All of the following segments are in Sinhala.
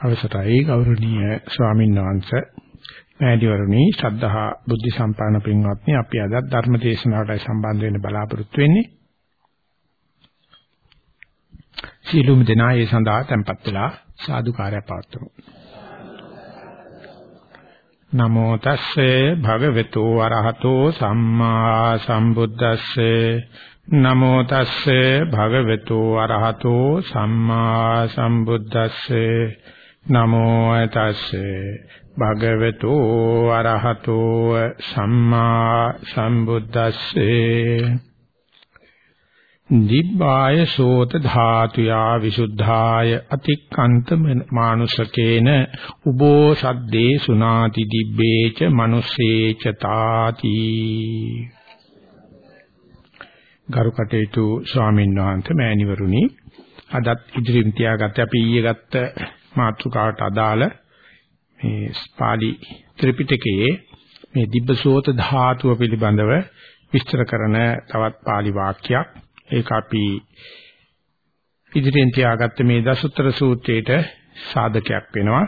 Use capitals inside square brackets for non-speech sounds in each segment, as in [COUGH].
අවසරයි ගෞරවනීය ස්වාමීන් වහන්සේ. මෑණිවරණි ශ්‍රද්ධහා බුද්ධ සම්පන්න පින්වත්නි අපි අද ධර්ම දේශනාවට සම්බන්ධ වෙන්න බලාපොරොත්තු වෙන්නේ. සීලුම දෙනා ඒ සඳහා tempත් වෙලා සාදුකාරය පවත්වමු. නමෝ තස්සේ භගවතු වරහතෝ සම්මා සම්බුද්දස්සේ. නමෝ තස්සේ භගවතු අරහතෝ සම්මා සම්බුද්දස්සේ. නමෝ තස්සේ භගවතු අරහතෝ සම්මා සම්බුද්දස්සේ දිබ්බාය සෝත ධාතුයා විසුද්ධාය අතික්කන්ත මානුෂකේන උබෝ සද්දේ සුනාති දිබ්බේච මනුස්සේච තාති. ගරුකටේතු ස්වාමීන් වහන්සේ මෑණිවරුනි අදත් ඉදිරියෙන් තියාගත්ත අපි ඊයේ ගත්ත මාතෘකාවට අදාළ මේ පාලි ත්‍රිපිටකයේ මේ දිබ්බසෝත ධාතුව පිළිබඳව විස්තර කරන තවත් පාලි වාක්‍යයක්. ඒක අපි ඉදිරියෙන් තියාගත්ත මේ දසුත්තර සූත්‍රයේට සාධකයක් වෙනවා.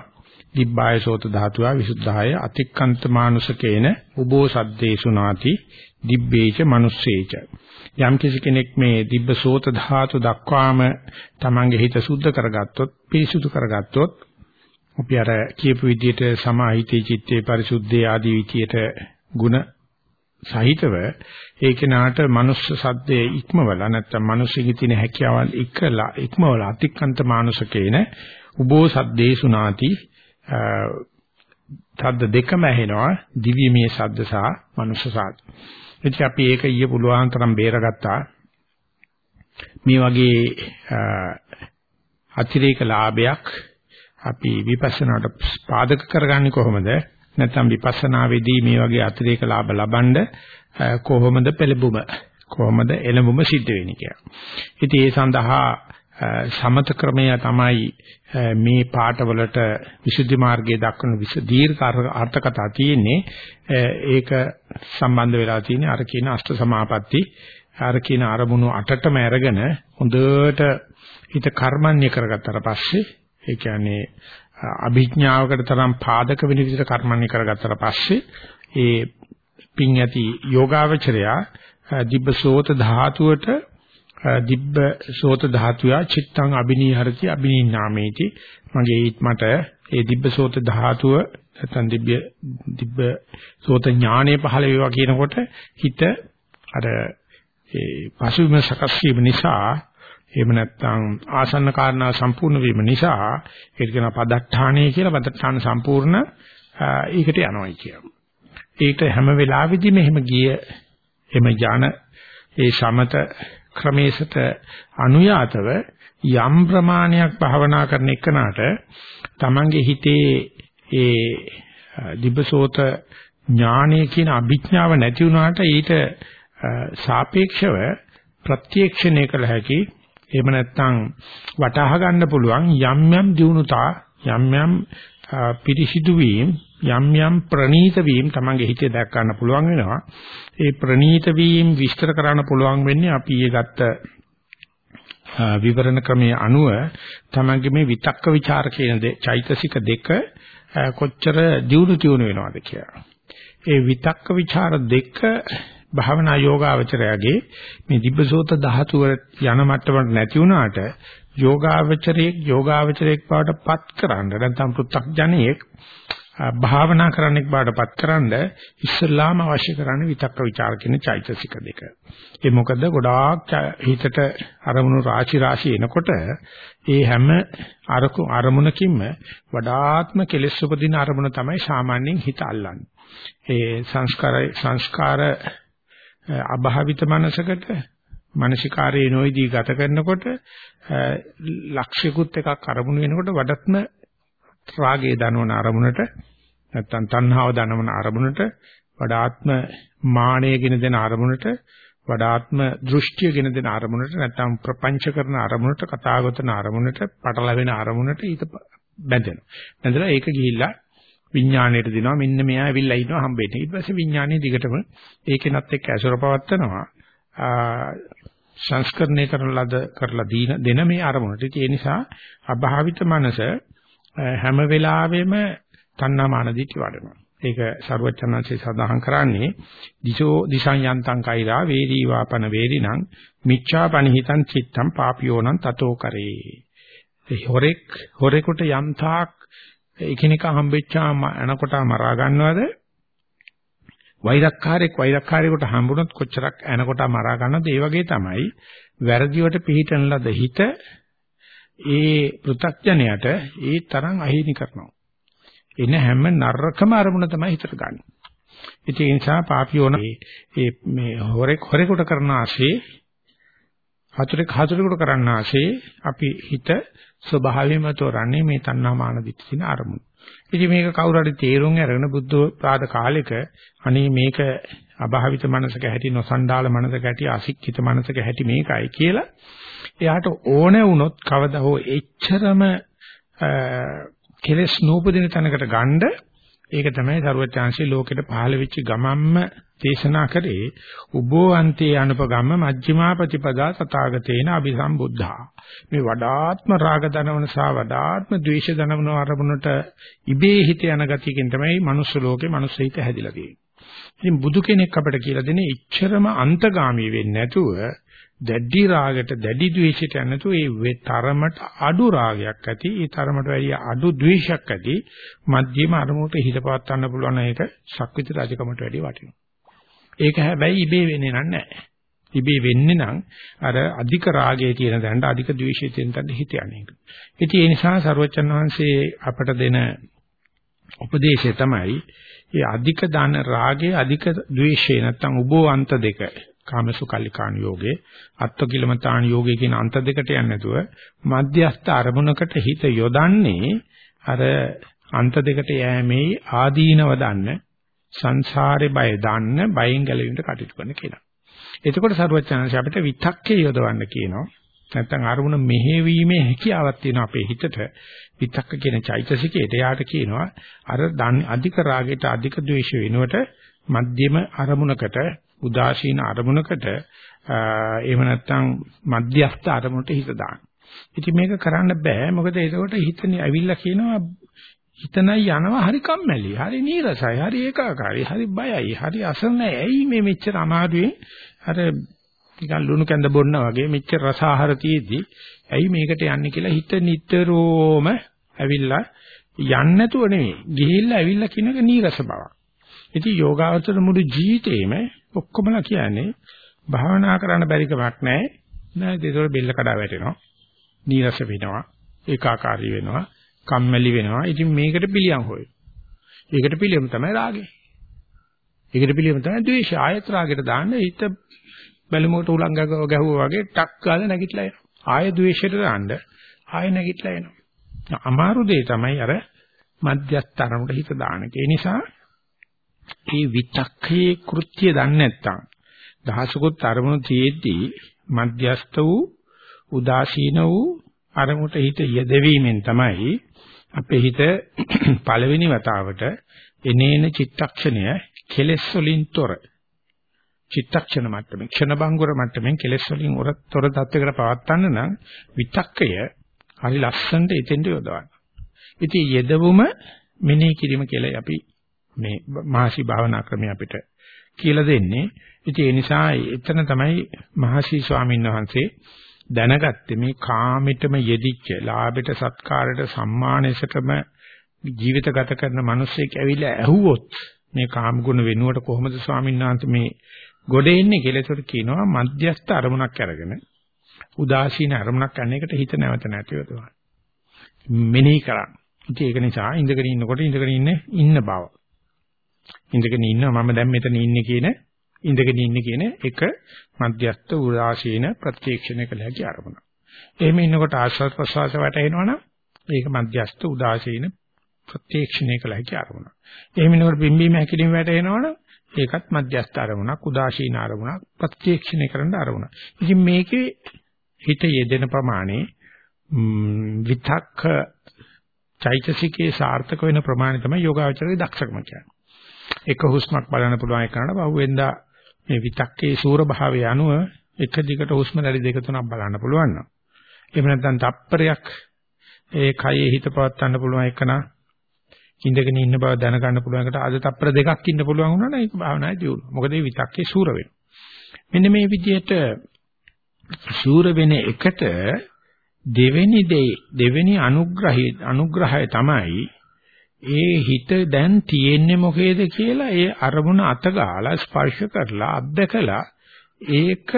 දිබ්බාය සෝත ධාතුව විසුද්ධාය අතික්කන්ත මානුසකේන උබෝ සද්දේසු නාති දිබ්බේච manussේච යම් කිසි කෙනෙක් මේ දිබ්බ සෝත ධාතු දක්වාම තමන්ගේ හිත සුද්ධ කරගත්තොත් පිරිසුදු කරගත්තොත් අපි අර කියපු විදිහට සමාහිතේ චිත්තේ පරිසුද්ධේ ආදී විදියට ಗುಣ සහිතව ඒක නාට මනුස්ස සද්දේ ඉක්මවලා නැත්තම් මිනිස්සුගේ තියෙන හැකියාවල් ඉක්කලා ඉක්මවලා අතික්කන්ත මානුසකේන උබෝ සද්දේ සුනාති ශබ්ද දෙකම ඇහෙනවා දිව්‍යමය ශබ්ද සහ මනුෂ්‍ය ශබ්ද. ඉතින් අපි ඒක ඊයේ පුළුවන් තරම් බේරගත්තා. මේ වගේ අතිරේක ලාභයක් අපි විපස්සනාට පාදක කරගන්නේ කොහොමද? නැත්නම් විපස්සනාවේදී මේ වගේ අතිරේක ලාභ ලබනද කොහොමද පෙළඹුම? කොහොමද එළඹුම සිද්ධ වෙන්නේ කියලා. ඉතින් ඒ සඳහා සමත ක්‍රමය තමයි මේ පාඨවලට විසුද්ධි මාර්ගයේ දක්වන දීර්ඝ අර්ථ කතා තියෙන්නේ. ඒක සම්බන්ධ වෙලා තියෙන්නේ අර කියන අෂ්ට සමාපatti අර කියන අරමුණු අටටම අරගෙන හොඳට හිත කර්මන්‍ය කරගත්තට පස්සේ ඒ කියන්නේ අභිඥාවකට තරම් පාදක වෙන විදිහට කර්මන්‍ය කරගත්තට පස්සේ ඒ පින් ඇති යෝගාවචරයා දිබ්බසෝත ධාතුවට දිබ්බ සෝත ධාතුයා චිත්තං අබිනීහරති අබිනීනාමේති මගේ මට ඒ දිබ්බ සෝත ධාතුව නැත්නම් දිබ්බ දිබ්බ සෝත ඥානෙ පහළ වේවා කියනකොට හිත අර ඒ පසුබිම සකස් වීම නිසා එහෙම නැත්නම් ආසන්න කාරණා සම්පූර්ණ වීම නිසා ඒක කියන පදට්ඨානය කියලා පදට්ඨාන සම්පූර්ණ ඒකට යනවායි කියනවා. ඒක හැම වෙලාවෙදිම එහෙම ගිය එහෙම ඥාන ඒ සමත ක්‍රමේසට අනුයාතව යම් ප්‍රමාණයක් භවනා කරන එකනට තමන්ගේ හිතේ ඒ දිබ්බසෝත ඥානය කියන අභිඥාව නැති වුණාට ඊට සාපේක්ෂව ප්‍රත්‍යක්ෂණය කළ හැකි එහෙම නැත්නම් වටහා ගන්න පුළුවන් යම් යම් දිනුතා යම් යම් පිරිසිදු වීම යම් යම් ප්‍රනීත වීම තමන්ගේ හිතේ දැක් ගන්න පුළුවන් වෙනවා. ඒ ප්‍රනීත වීම විස්තර කරන්න පුළුවන් වෙන්නේ අපි ඊයේ ගත්ත විවරණ ක්‍රමයේ අනුව තමන්ගේ මේ විතක්ක ਵਿਚාර කියන චෛතසික දෙක කොච්චර දියුණු තියුණු වෙනවද කියලා. ඒ විතක්ක ਵਿਚාර දෙක භාවනා යෝගාවචරයගේ මේ දිබ්බසෝත ධාතුව යන මට්ටමට නැති වුණාට යෝගාවචරයේ යෝගාවචරයක් බවට පත් කරන්න නැත්නම් පෘථග්ජනෙක් භාවනා කරන්නෙක් බාටපත් කරන්න ඉස්සල්ලාම අවශ්‍ය කරන්නේ විතක්ක ਵਿਚාර කියන චෛතසික දෙක. ඒ මොකද ගොඩාක් හිතට අරමුණු රාශි රාශි එනකොට ඒ හැම අරකු අරමුණකින්ම වඩාත්ම කෙලෙස් උපදින අරමුණ තමයි සාමාන්‍යයෙන් හිත අල්ලන්නේ. ඒ සංස්කාර සංස්කාර අභාවිත මනසකට මානසිකාරයේ නොයිදී ගත කරනකොට ලක්ෂිකුත් එකක් අරමුණු වෙනකොට වඩත්ම රාගය දනවන අරමුණට නැත්තම් තණ්හාව දනවන අරමුණට වඩාත්ම මානයගෙන දෙන අරමුණට වඩාත්ම දෘෂ්ටියගෙන දෙන අරමුණට නැත්තම් ප්‍රපංච කරන අරමුණට කතාගතන අරමුණට පටලැවෙන අරමුණට ඊට බැඳෙනවා. බැඳලා ඒක ගිහිල්ලා විඥාණයට දෙනවා මෙන්න මෙයා ඇවිල්ලා ඉන්නවා හම්බෙන්නේ. ඊට පස්සේ විඥාණය දිගටම ඒකෙනත් එක්ක ඇසුර පවත්නවා. සංස්කරණය කරන ලද කරලා දීන දෙන මේ අරමුණට. ඒ නිසා අභාවිත මනස හැම වෙලාවෙම තණ්හාමාන දිටි වඩනවා. ඒක ਸਰුවචනanse සඳහන් කරන්නේ දිසෝ දිසං යන්තං කෛරා වේදී වාපන වේදිනං මිච්ඡා පනිහිතං චිත්තං පාපියෝනං තතෝ කරේ. හොරෙක් හොරෙකුට යම්තාක් එකිනෙක හම්බෙච්චාම එනකොට මරා ගන්නවද? වෛරක්කාරයෙක් වෛරක්කාරයෙකුට හම්බුනොත් කොච්චරක් එනකොට මරා ගන්නවද? ඒ වගේ තමයි වැරදිවට පිළිටන ලද හිත ඒ පෘ탁ජනයට ඒ තරම් අහිමි කරනවා. එන හැම නරකම අරමුණ තමයි හිතට ගන්න. ඉතින් ඒ නිසා පාපියෝන ඒ මේ හොරෙක් හොරෙකුට කරන ආශේ හතුරෙක් හතුරෙකුට කරන්න ආශේ අපි හිත ස්වභාවයෙන්ම තෝරන්නේ මේ තණ්හා මාන දිට්ඨින අරමුණ. ඉතින් මේක කවුරු හරි තේරුම් අරගෙන බුද්ධ ප්‍රාද කාලෙක අනේ මේක අභාවිත මනසක හැටි නොසන්ඩාල මනසක හැටි අසික්කිත මනසක හැටි මේකයි කියලා එයාට ඕන වුණොත් කවදා හෝ එච්චරම කෙලස් නූපදින තැනකට ගන්න ඒක තමයි සරුවචාන්සේ ලෝකෙට පහළ වෙච්ච ගමම්ම දේශනා කරේ උබෝ අන්තේ අනුපගම්ම මජ්ක්‍ධිමා ප්‍රතිපදා තථාගතේන අபிසම්බුද්ධා මේ වඩාත්ම රාග දනවන සහ වඩාත්ම ද්වේෂ දනවන අරමුණට ඉබේ හිත යන ගතියකින් තමයි මනුස්ස ලෝකේ මනුස්ස හිත හැදිලා තියෙන්නේ. ඉතින් බුදු කෙනෙක් අපිට කියලා දෙන්නේ ඉච්ඡරම අන්තගාමී වෙන්නේ නැතුව දැඩි රාගයට දැඩි ද්වේෂයට යනතු ඒ තරමට අඩු රාගයක් ඇති ඒ තරමට වැඩි අඩු ද්වේෂයක් ඇති මධ්‍යම අරමුණට හිතපවත් ගන්න පුළුවන් එක ශක්විත රජකමට වැඩි වටිනවා. ඒක හැබැයි ඉබේ වෙන්නේ නැහැ. ඉබේ වෙන්නේ නම් අර අධික රාගයේ තියෙන දැනට අධික ද්වේෂයේ තියෙන තැනට හිත යන්නේ. ඉතින් ඒ නිසා සරුවචන් වහන්සේ අපට දෙන උපදේශය තමයි මේ අධික දාන රාගයේ අධික ද්වේෂය නැත්තම් උබෝ අන්ත දෙක කාමසුකල්ලිකාණ යෝගේ අත්තිකිලමතාණ යෝගේ කියන අන්ත දෙකට යන්නේ නැතුව මධ්‍යස්ථ අරමුණකට හිත යොදන්නේ අර අන්ත දෙකට යෑමේ ආදීනව දන්න සංසාරේ බය දන්න බයෙන් ගැලවෙන්න කටයුතු කරන කෙනා. එතකොට සරුවචනංශ අපිට විතක්කේ යොදවන්න කියනවා. නැත්තම් අරමුණ මෙහෙවීමේ හැකියාවක් තියෙන අපේ හිතට විතක්ක කියන චෛතසිකයට යාට කියනවා අර අධික රාගයට අධික ද්වේෂ වෙනුවට මධ්‍යම අරමුණකට උදාසීන අරමුණකට එහෙම නැත්නම් මධ්‍යස්ථ අරමුණට හිත දාන්න. ඉතින් මේක කරන්න බෑ මොකද ඒකට හිතනේ ඇවිල්ලා කියනවා හිතනයි යනවා හරි කම්මැලි හරි නීරසයි හරි ඒකාකාරයි හරි බයයි හරි අසරණයි ඇයි මේ මෙච්චර අමාරුවෙන් අර නිකන් ලුණු කැඳ බොන්න වගේ මෙච්චර රස ආහාර තියේදී ඇයි මේකට යන්නේ කියලා හිත නිතරම ඇවිල්ලා යන්නේ නැතුව නෙවෙයි ගිහිල්ලා ඇවිල්ලා කියන එක නීරස බවක්. ඉතින් යෝගාවචර මුළු ජීවිතේම ඔක්කොමලා කියන්නේ භාවනා කරන්න බැරි කමක් නැහැ. නේද? ඒතකොට බෙල්ල කඩා වැටෙනවා. නීරස වෙනවා. ඒකාකාරී වෙනවා. කම්මැලි වෙනවා. ඉතින් මේකට පිළියම් හොය. ඒකට පිළියම් තමයි රාගය. ඒකට පිළියම් තමයි ද්වේෂය. ආයත රාගයට දාන්න හිත බැලුමකට උලංග ගැහුවා වගේ ටක් ගාලා නැගිටලා එනවා. ආය ද්වේෂයට දාන්න ආය නැගිටලා එනවා. අමාරු දේ තමයි අර මධ්‍යස්ථ අරමුණට හිත දාන එක. ඒ නිසා මේ විතක්කේ කෘත්‍ය දන්නේ නැත්තම් දහසකුත් අරමුණු තියේදී මධ්‍යස්ත වූ උදාසීන වූ අරමුණට හිත යෙදවීමෙන් තමයි අපේ හිත [CLEARS THROAT] පළවෙනි වතාවට එනේන චිත්තක්ෂණය කෙලෙස් වලින් තොර චිත්තක්ෂණ මට්ටමේ ක්ෂණ බංගුර මට්ටමින් කෙලෙස් වලින් තොර තත්වයකට පවත්වන්න නම් විතක්කය හරි ලස්සනට එතෙන්ට යොදවන්න. ඉතින් යෙදවුම මෙනෙහි කිරීම කියලා අපි මේ මහසි භාවනා ක්‍රමය අපිට කියලා දෙන්නේ. ඉතින් ඒ නිසා එතන තමයි මහසි ස්වාමීන් වහන්සේ දැනගත්තේ මේ කාමෙටම යෙදිච්ච ලාභයට සත්කාරයට සම්මානයටම ජීවිත ගත කරන මිනිස්සෙක් ඇවිල්ලා ඇහුවොත් මේ කාම ගුණ වෙනුවට කොහොමද ස්වාමීන් වහන්සේ මේ ගොඩ එන්නේ කියලා ඒකට කියනවා මධ්‍යස්ථ අරමුණක් අරගෙන උදාසීන අරමුණක් ගන්න එකට හිත නැවත නැතිව තමයි. මෙනෙහි කරා. ඉතින් ඒක නිසා ඉඳගෙන ඉන්නකොට ඉඳගෙන ඉන්නේ ඉන්න බව. ඉඳගෙන ඉන්නවා මම දැන් මෙතන ඉන්නේ කියන ඉඳගෙන ඉන්නේ කියන එක මධ්‍යස්ථ උදාසීන ප්‍රත්‍යක්ෂණය කළ හැකි අරමුණ. එහෙම ඉන්නකොට ආශ්වාස ප්‍රශ්වාස වැටෙනවනම් ඒක මධ්‍යස්ථ උදාසීන ප්‍රත්‍යක්ෂණය කළ හැකි අරමුණ. එහෙම ඉන්නකොට බිම්බීම හැකිලිම වැටෙනවනම් ඒකත් මධ්‍යස්ථ අරමුණක් උදාසීන අරමුණක් ප්‍රත්‍යක්ෂණය කරන්න අරමුණ. ඉතින් මේකේ හිත යෙදෙන ප්‍රමාණය විතක්ක චෛතසිකේ සාර්ථක වෙන ප්‍රමාණය තමයි යෝගාචරයේ දක්ෂකම කියන්නේ. එක හුස්මක් බලන්න පුළුවන් එකනට බහුවෙන්දා මේ විතක්කේ සූර භාවය අනුව එක දිගට හුස්ම රැලි දෙක තුනක් බලන්න පුළුවන් නම් එහෙම නැත්නම් තප්පරයක් ඒ කයේ හිත පවත්වන්න පුළුවන් එකනා ඉඳගෙන ඉන්න බව දැනගන්න පුළුවන් එකට අද තප්පර දෙකක් ඉන්න පුළුවන් වුණා නම් ඒක භාවනායි දියුණුව. මොකද මේ විතක්කේ සූර වෙනවා. මෙන්න මේ විදිහට සූර වෙන එකට දෙවෙනි දෙයි දෙවෙනි අනුග්‍රහය අනුග්‍රහය තමයි ඒ හිත දැන් තියෙන්නේ මොකේද කියලා ඒ අරමුණ අත ගාලා ස්පර්ශ කරලා අත්දකලා ඒක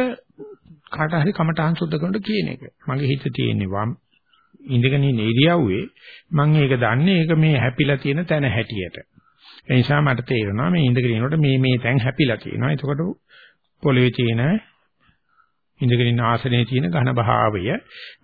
කාට හරි කමටහන් සුද්ධ කරනට කියන එක. මගේ හිත තියෙන්නේ වම් ඉඳගෙන ඉන්න ඉරියව්වේ මම ඒක දන්නේ ඒක මේ හැපිලා තියෙන තැන හැටියට. ඒ නිසා මට තේරෙනවා මේ ඉඳගෙන ඉනකොට මේ මේ තැන් හැපිලා තියෙනවා. එතකොට පොළවේ තියෙන ඉඳගෙන ඉන්න ආසනයේ තියෙන ඝන භාවය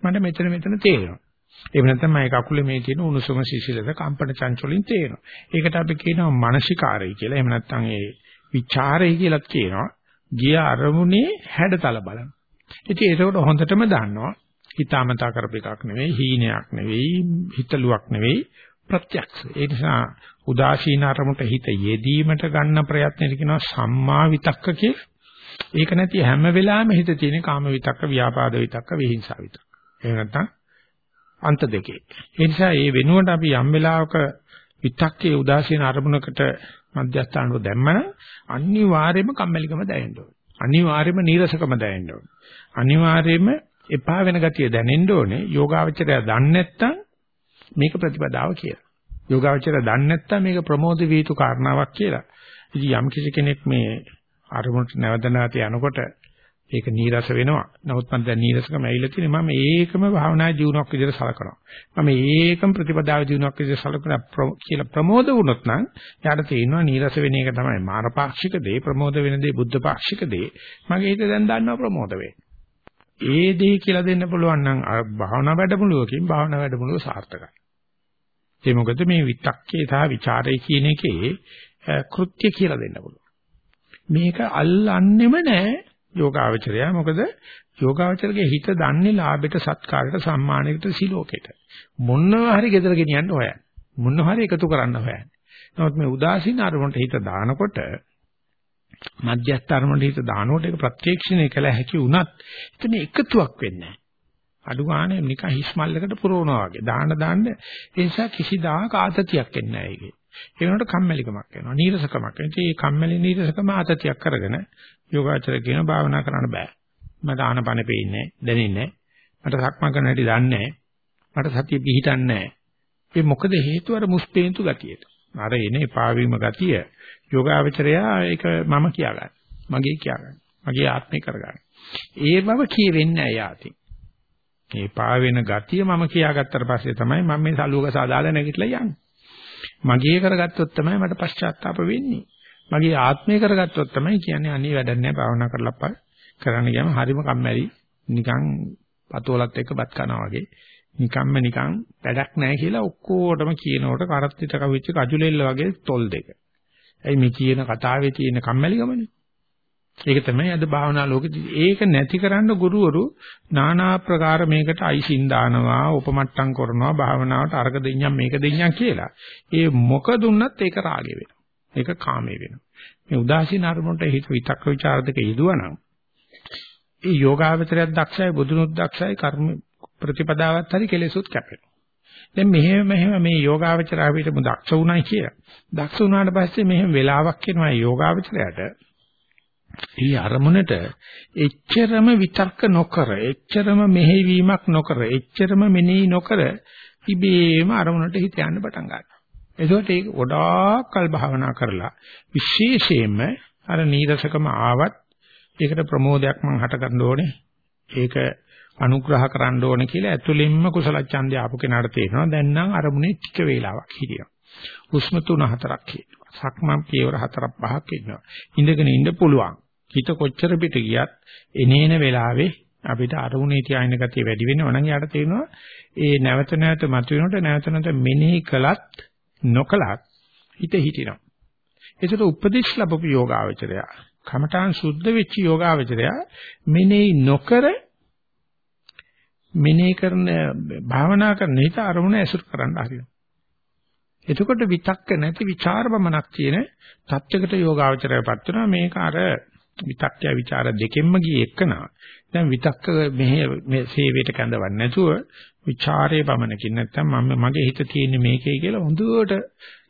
මට මෙතන මෙතන තේරෙනවා. එහෙම නැත්නම් මම කකුලේ මේ තියෙන උණුසුම සිසිලස කම්පන චංචලින් තේරෙනවා. ඒකට අපි කියනවා මානසිකාරය කියලා. එහෙම නැත්නම් ඒ විචාරය කියලාත් කියනවා. ගිය අරමුණේ හැඩතල බලන. ඉතින් ඒකට හොඳටම දන්නවා. හිතාමතා කරපු එකක් නෙවෙයි, හීනයක් නෙවෙයි, හිතලුවක් නෙවෙයි, ප්‍රත්‍යක්ෂ. ඒ නිසා උදාසීන අරමුණට හිත යෙදීමට ගන්න ප්‍රයත්නෙට කියනවා සම්මා විතක්ක කියලා. ඒක නැති හැම වෙලාවෙම හිත තියෙන කාම විතක්ක, ව්‍යාපාද විතක්ක, විහිංසාව විතක්ක. එහෙම නැත්නම් අන්ත දෙකේ. ඒ නිසා මේ වෙනුවට අපි යම් වෙලාවක විතක්කේ උදාසීන අරමුණකට මධ්‍යස්ථානව දැම්මම අනිවාර්යයෙන්ම කම්මැලිකම දැනෙන්න ඕනේ. අනිවාර්යයෙන්ම නීරසකම දැනෙන්න ඕනේ. අනිවාර්යයෙන්ම එපා වෙන ගතිය දැනෙන්න ඕනේ. යෝගාවචරය දන්නේ නැත්නම් මේක ප්‍රතිපදාව කියලා. යෝගාවචරය දන්නේ නැත්නම් මේක ප්‍රමෝද වේතු කාරණාවක් කියලා. ඉතින් යම් කිසි කෙනෙක් මේ අරමුණට නැවත නැවත යනකොට ඒක නීරස වෙනවා. නමුත් මම දැන් නීරසකම ඇවිල්ලා තියෙන්නේ මම ඒකම භාවනා ජීවණයක් විදිහට සලකනවා. මම ඒකම ප්‍රතිපදාව ජීවණයක් විදිහට සලකන කියලා ප්‍රමෝද වුණොත් නම් යාට තේිනවා නීරස වෙන එක තමයි මාරපාක්ෂික දේ ප්‍රමෝද වෙන දේ බුද්ධ පාක්ෂික දේ. මගේ හිත දැන් දන්නවා ප්‍රමෝද වේ. ඒ දේ කියලා දෙන්න පුළුවන් නම් භාවනා වැඩමුළුවකින් භාවනා වැඩමුළුව සාර්ථකයි. ඒ මොකද මේ විතක්කේ සහ ਵਿਚාරේ කියන එකේ කෘත්‍ය කියලා දෙන්න පුළුවන්. මේක අල්ලන්නෙම නැහැ යෝගාවචරය. මොකද යෝගාවචරගේ හිත දන්නේ ලාභයට සත්කාරයට සම්මානයකට සිලෝකෙට. මොනවා හරි gedara ගෙනියන්න හොයන්නේ. මොනවා හරි එකතු කරන්න හොයන්නේ. නමුත් මේ උදාසීන අරමුණට හිත දානකොට මධ්‍යස්ථ අරමුණට හිත දානකොට ඒක ප්‍රත්‍යක්ෂණය කළ හැකි වුණත් එතන එකතුවක් වෙන්නේ නැහැ. අඩු ගානේ නිකන් හිස් මල්ලකට පුරවනවා වගේ. දාන දාන්න ඒ නිසා කිසිදාක ආතතියක් එන්නේ නැහැ ඒකේ. ඒ වෙනකොට කම්මැලිකමක් එනවා. නීරසකමක්. ඉතින් මේ කම්මැලි නීරසකම ආතතියක් කරගෙන යෝගාචර කියන භාවනා කරන්න බෑ. මට ආනපන පේන්නේ දැනෙන්නේ මට සක්මන් කරන්න හැටි දන්නේ මට සතිය පිහිටන්නේ නැහැ. ඒ මොකද හේතුව අර මුස්පේන්තු ගතියට. අර එනේ පාවීම ගතිය යෝගාචරයා ඒක මම කියාගන්න. මගේ කියාගන්න. මගේ ආත්මේ කරගන්න. ඒ බව කියවෙන්නේ නැහැ යාති. මේ පාවෙන ගතිය මම කියාගත්තට පස්සේ තමයි මම මේ සලුවක සාදාලා නැගිටලා යන්නේ. මගේ කරගත්තොත් තමයි මට පශ්චාත්තාප වෙන්නේ. මගේ ආත්මය කරගත්තොත් තමයි කියන්නේ අනේ වැඩක් නැහැ භාවනා කරලා කරන්න ගියාම හරිම කම්මැලි නිකන් පතෝලත් එක්ක බත් කනවා වගේ නිකම්ම නිකන් වැඩක් නැහැ කියලා ඔක්කොටම කියනකොට කරත් පිට කවිච්ච කජුලෙල්ල වගේ තොල් දෙක. ඇයි මේ කියන කතාවේ තියෙන කම්මැලිකමනේ? ඒක තමයි අද භාවනා ලෝකෙදී. ඒක නැතිකරන ගුරුවරු নানা ප්‍රකාර මේකට අයිසින් දානවා, උපමට්ටම් කරනවා, භාවනාවට අර්ග දෙඤ්ඤම් මේක දෙඤ්ඤම් කියලා. ඒ මොක දුන්නත් ඒක රාගය වෙනවා. ඒක කාමයේ වෙනවා. මේ උදාසීන අරමුණට හිත විතක්ක ਵਿਚාර දෙක යෙදුවනම් ඒ යෝගාවචරයක් දක්ෂයි, බුදුනුත් දක්ෂයි, කර්ම ප්‍රතිපදාවත් හරි කෙලෙසුත් කැපෙනවා. දැන් මෙහෙම මෙහෙම මේ යෝගාවචරය අපිට දක්ෂ උණයි කියලා. දක්ෂ උනාට පස්සේ මෙහෙම වෙලාවක් එනවා යෝගාවචරයට ඊ අරමුණට එච්චරම විතර්ක නොකර, එච්චරම මෙහෙවීමක් නොකර, එච්චරම මෙනෙහි නොකර ඉබේම අරමුණට හිත යන්න පටන් ගන්නවා. එතකොට ඒක ගොඩාක් කල් භාවනා කරලා විශේෂයෙන්ම අර නීරසකම ආවත් ඒකට ප්‍රමෝදයක් මං හට ගන්න ඕනේ. ඒක අනුග්‍රහ කරන්න ඕනේ කියලා ඇතුළෙන්ම කුසල ඡන්දය ආපු කෙනාට තේරෙනවා. දැන් නම් අරමුණේ ටික වේලාවක් හිටියා. හුස්ම තුන හතරක් හිටියා. සක්මන් පියවර හතරක් පහක් ඉන්නවා. ඉඳගෙන ඉන්න පුළුවන්. හිත කොච්චර පිට ගියත් එනේන වෙලාවේ අපිට අරමුණේ තියාගෙන ගතිය වැඩි වෙනවා නම් යාට තේරෙනවා ඒ නැවත නැවත මතුවෙනකොට නැවත නැවත මෙනෙහි කළත් නොකලත් හිත හිටිනවා. ඒකට උපදේශ ලැබපු යෝගාවචරය කමඨාන් සුද්ධ වෙච්ච යෝගාවචරය මෙනෙහි නොකර මෙනෙහි කරන භාවනා කරන හිත අරමුණ ඇසුරු කරන්න හරිනවා. එතකොට විතක්ක නැති ਵਿਚාර බමනක් තියෙන තත්යකට යෝගාවචරයපත් වෙනවා මේක අර විතක්කය ਵਿਚාර දෙකෙන්ම ගියේ එකනා. දැන් විතක්ක මෙහි මේ සේවයට කැඳවන්නේ නැතුව ਵਿਚාරයේ පමණකින් නැත්තම් මම මගේ හිත තියෙන්නේ මේකේ කියලා හොඳට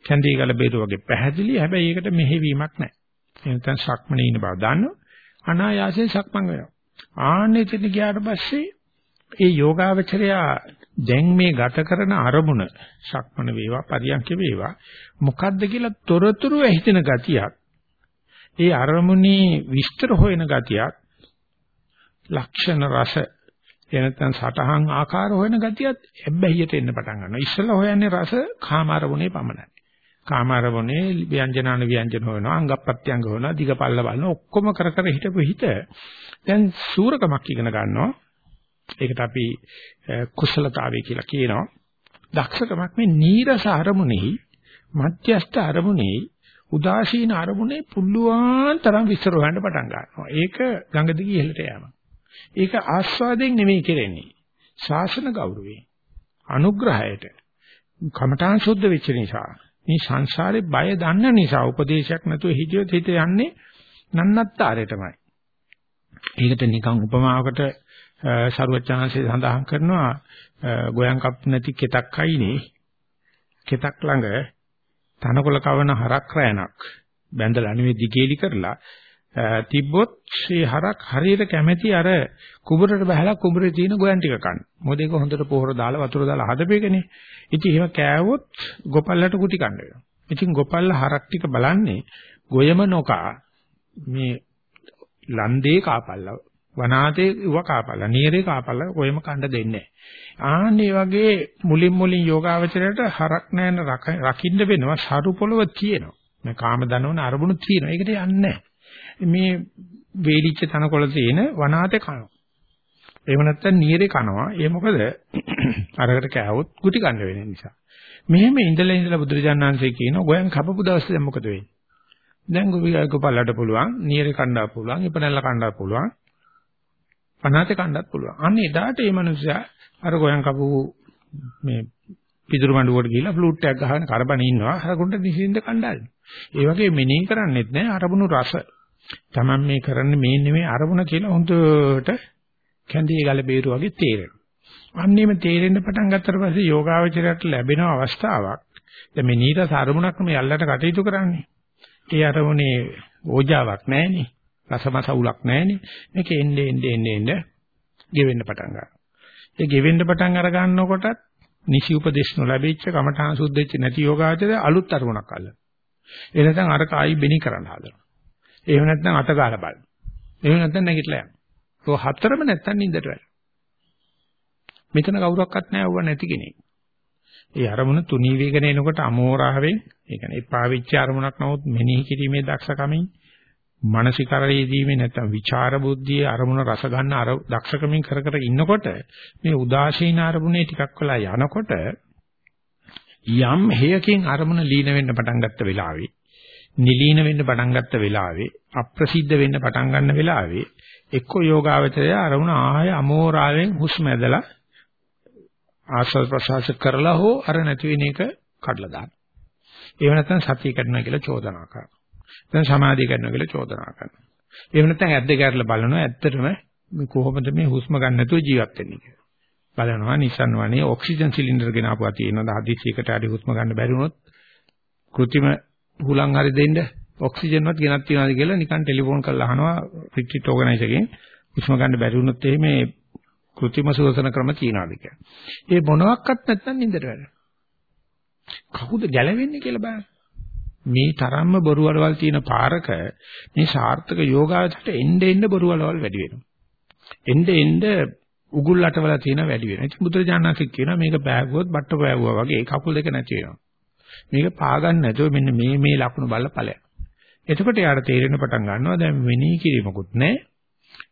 කැඳේ ගල බේරුව වගේ පැහැදිලි. හැබැයි ඒකට මෙහෙවීමක් නැහැ. එහෙනම් සක්මනේ ඉන්න බව දන්නවා. අනායාසයෙන් සක්මන් වෙනවා. ආන්නේ තෙන ගියාට පස්සේ ඒ යෝගාවචරයා දැන් මේ ගත කරන අරමුණ සක්මන වේවා පරියන්ක වේවා මොකද්ද කියලා තොරතුරු ඇහිතන ගතියක් ඒ අරමුණේ විස්තර හොයන ගතියක් ලක්ෂණ රස එනතන් සටහන් ආකාර හොයන ගතියත් හැබැයිට එන්න පටන් ගන්නවා. ඉස්සෙල්ලා හොයන්නේ රස කාම අරමුණේ පමණයි. කාම අරමුණේ ව්‍යංජනාන ව්‍යංජන හොයනවා අංග ප්‍රත්‍යංග හොයනවා දිගපල්ල බලන ඔක්කොම කර කර හිටපු හිත දැන් සූරකමක් ඉගෙන ගන්නවා. ඒකට අපි කුසලතාවය කියලා කියනවා. දක්ෂකමක් මේ නීරස අරමුණෙහි මධ්‍යස්ථ අරමුණෙහි උදාසීන අරමුණේ පුල්ලුවන් තරම් විස්තර හොයන්න පටන් ගන්නවා. ඒක ගඟ දිගේ ඉහළට යෑම. ඒක ආස්වාදයෙන් නෙමෙයි කෙරෙන්නේ. ශාසන ගෞරවයෙන්. අනුග්‍රහයට. කමඨාන් සුද්ධ වෙච්ච නිසා. මේ සංසාරේ බය දන්න නිසා උපදේශයක් නැතුව හිතියොත් හිත යන්නේ නන්නත්තරයටමයි. ඒකට නිකන් උපමාවකට සරුවචාන්සේ සඳහන් කරනවා ගෝයන් කප් නැති කෙතක් අයිනේ කෙතක් ළඟ තනකොළ කවන හරක් රැණක් බැඳලා නෙවෙයි දිගේලි කරලා තිබ්බොත් ඒ හරක් හරියට කැමැති අර කුඹරට බහලා කුඹරේ තියෙන ගෝයන් ටික කන්න. මොකද ඒක හොඳට පොහොර දාලා වතුර දාලා හදපේකනේ. ඉතින් එහෙම කෑවොත් ගොපල්ලට කුටි කන්න වෙනවා. ඉතින් ගොපල්ල හරක් ටික බලන්නේ ගොයම නොකා මේ ලන්දේ කාපල්ලා වනාතේ ඉව කාපල්ලා නීරේ කාපල්ලා කොහෙම කණ්ඩ දෙන්නේ ආන්නේ වගේ මුලින් මුලින් යෝගාවචරයට හරක් නැන රකින්න වෙනවා සරු පොළව තියෙනවා. මේ කාම දනවන අරමුණු තියෙනවා. ඒකට යන්නේ මේ වේලිච්ච තනකොළ තියෙන වනාතේ කනවා. එහෙම නැත්නම් නීරේ කනවා. ඒ මොකද [CLEARS THROAT] අරකට කෑවොත් කුටි කන්න වෙන නිසා. මෙහෙම ඉඳලා ඉඳලා බුදුරජාණන් කියන ගෝයන් කපපු දවසේ දැන් මොකද වෙන්නේ? දැන් ගොවියක පල්ලට පුළුවන් නීරේ කණ්ඩා පුළුවන් ඉපනැල්ල කණ්ඩා පුළුවන්. පනාතේ කණ්ඩත් පුළුවන්. අන්න එදාට මේ මිනිස්සයා අර ගෝයන් කපු මේ පිදුරු මඬුවට ගිහිල්ලා ෆ්ලූට් එකක් ගහගෙන කරබන ඉන්නවා. හරකුන්ට නිසින්ද කණ්ඩායම්. ඒ වගේ මෙනෙහි කරන්නේත් නැහැ අරමුණු රස. Taman මේ කරන්නේ මේ නෙමෙයි අරමුණ කියලා හොඳට කැඳේ ගල බේරු වගේ තේරෙනවා. අන්නේම තේරෙන්න පටන් ගත්තට පස්සේ යෝගාවචරයට ලැබෙන අවස්ථාවක්. දැන් මේ නීරස අරමුණක් මේ අල්ලට කටයුතු කරන්නේ. ඒ අරමුණේ ඕජාවක් නැහෙනේ. රසමස උලක් නැහෙනේ. මේක එන්නේ එන්නේ එන්නේ එන්නේ ගෙවෙන්න පටන් ගන්නවා. ඒ ගෙවෙන්න පටන් අර ගන්නකොටත් නිසි උපදේශ නොලැබෙච්ච කමඨාන් සුද්ධෙච්ච නැති යෝගාචරය අලුත් අරමුණක් අල්ල. ඒ නැත්නම් අර කායි බෙනි කරන්න හදනවා. එහෙම නැත්නම් අත ගාලා බලන. එහෙම නැත්නම් නැගිටලා යනවා. ඔය හතරම නැත්නම් නින්දට වැටෙනවා. මෙතන කවුරක්වත් නැහැ වුණ නැති කෙනෙක්. ඒ අරමුණ තුනී වේගන එනකොට අමෝරාවෙන් ඒ කියන්නේ එපා වෙච්ච අරමුණක් නමුත් මෙනෙහි කිරීමේ දක්ෂකමින් මානසිකරයේදීමේ නැත්තම් විචාර බුද්ධියේ අරමුණ රස ගන්න අර දක්ෂකමින් කර කර ඉන්නකොට මේ උදාසීන අරමුණේ ටිකක් වෙලා යනකොට යම් හේයකින් අරමුණ ලීන වෙන්න පටන් ගත්ත වෙලාවේ නිලීන වෙන්න පටන් ගත්ත වෙලාවේ අප්‍රසිද්ධ වෙන්න පටන් ගන්න වෙලාවේ එක්ක යෝගාවචරය අරමුණ ආය අමෝරාවෙන් හුස්ම ඇදලා ආස්වාද ප්‍රසවාස කරලා හෝ අර නැති වෙන එක කඩලා දාන. ඒව නැත්නම් සතිය කඩනවා කියලා චෝදනා කරනවා. දැන් සමාධිය කරනවා කියලා චෝදනා කරනවා. එහෙම නැත්නම් ඇද්ද ගැරලා බලනවා ඇත්තටම මේ කොහොමද මේ හුස්ම ගන්න නැතුව ජීවත් වෙන්නේ කියලා. බලනවා Nissan වනේ ඔක්සිජන් සිලින්ඩර් ගෙනාපුවා තියෙනවා. හදිස්සියකට හරි හුස්ම ගන්න බැරි වුණොත් કૃතිම හුලං හරි දෙන්න ඔක්සිජන්වත් ගෙනත් තියනවාද කියලා නිකන් ටෙලිෆෝන් කරලා අහනවා රිට්‍රීට් ඕගනයිසර් එකෙන් හුස්ම ගන්න බැරි වුණොත් එහෙම કૃතිම සුවසන ක්‍රම තියනවාද කියලා. ඒ මොනවත් නැත්නම් නින්දට වැඩ. කවුද ගැලවෙන්නේ කියලා බලන්න. මේ තරම්ම බොරු වලවල් තියෙන පාරක මේ සාර්ථක යෝගාවචරයට එන්න එන්න බොරු වලවල් වැඩි වෙනවා. එන්න එන්න උගුල් අටවල තියෙන වැඩි වෙනවා. ඉතින් බුදුරජාණන්සේ කියනවා මේක පෑගුවොත් බට්ට පෑගුවා වගේ ඒ කකුල් දෙක නැති වෙනවා. මේක පාගන්න නැතුව මෙන්න මේ මේ ලකුණු බලලා ඵලයක්. එතකොට යාට තේරෙන පටන් ගන්නවා දැන් වෙණී කිරීමකුත් නැහැ.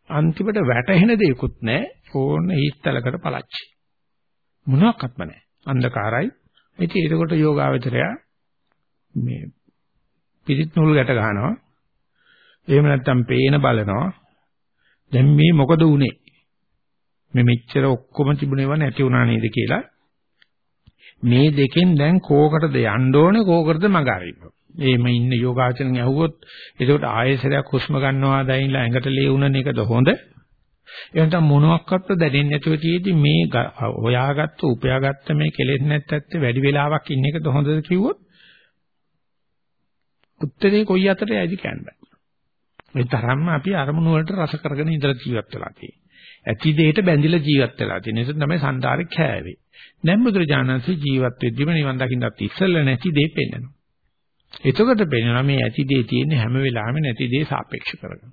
අන්තිමට වැටහෙන දෙයක්වත් නැහැ. ඕන හිස්තලකට පළච්චි. මොනවාක්වත්ම නැහැ. අන්ධකාරයි. ඉතින් ඒකට යෝගාවචරයා මේ පිරිත් නූල් ගැට ගන්නවා. එහෙම නැත්නම් පේන බලනවා. දැන් මේ මොකද උනේ? මේ මෙච්චර ඔක්කොම තිබුණේව නැති වුණා නේද කියලා මේ දෙකෙන් දැන් කෝකටද යන්න ඕනේ කෝකටද මග අරින්න. එහෙම ඉන්න යෝගාචරණ ඇහුවොත් ඒකට ආයෙසරයක් හුස්ම ගන්නවා දැයිලා ඇඟට ලේ උනන එකද හොඳ? එහෙනම් මොනවාක්වත් දැනෙන්නේ නැතුව තියෙදි මේ හොයාගත්ත උපයාගත්ත මේ කෙලෙස් නැත්තත් වැඩි වෙලාවක් ඉන්න එකද හොඳද කිව්වොත් උත්තරේ කොයි අතට යයිද කියන්නේ. මේ තරම්ම අපි අරමුණු වලට රස කරගෙන ඉඳලා ජීවත් වෙලා තියෙන්නේ. ඇති දෙයට බැඳිලා ජීවත් වෙලා තියෙන නිසා තමයි සංසාරේ කෑවේ. දැන් බුදුරජාණන්සේ ජීවත් වෙද්දිම නිවන් දකින්නත් ඉස්සෙල්ලා නැති දේ පෙන්නනවා. එතකොට පෙන්නනවා මේ ඇති දේ තියෙන්නේ හැම වෙලාවෙම නැති දේ සාපේක්ෂ කරගෙන.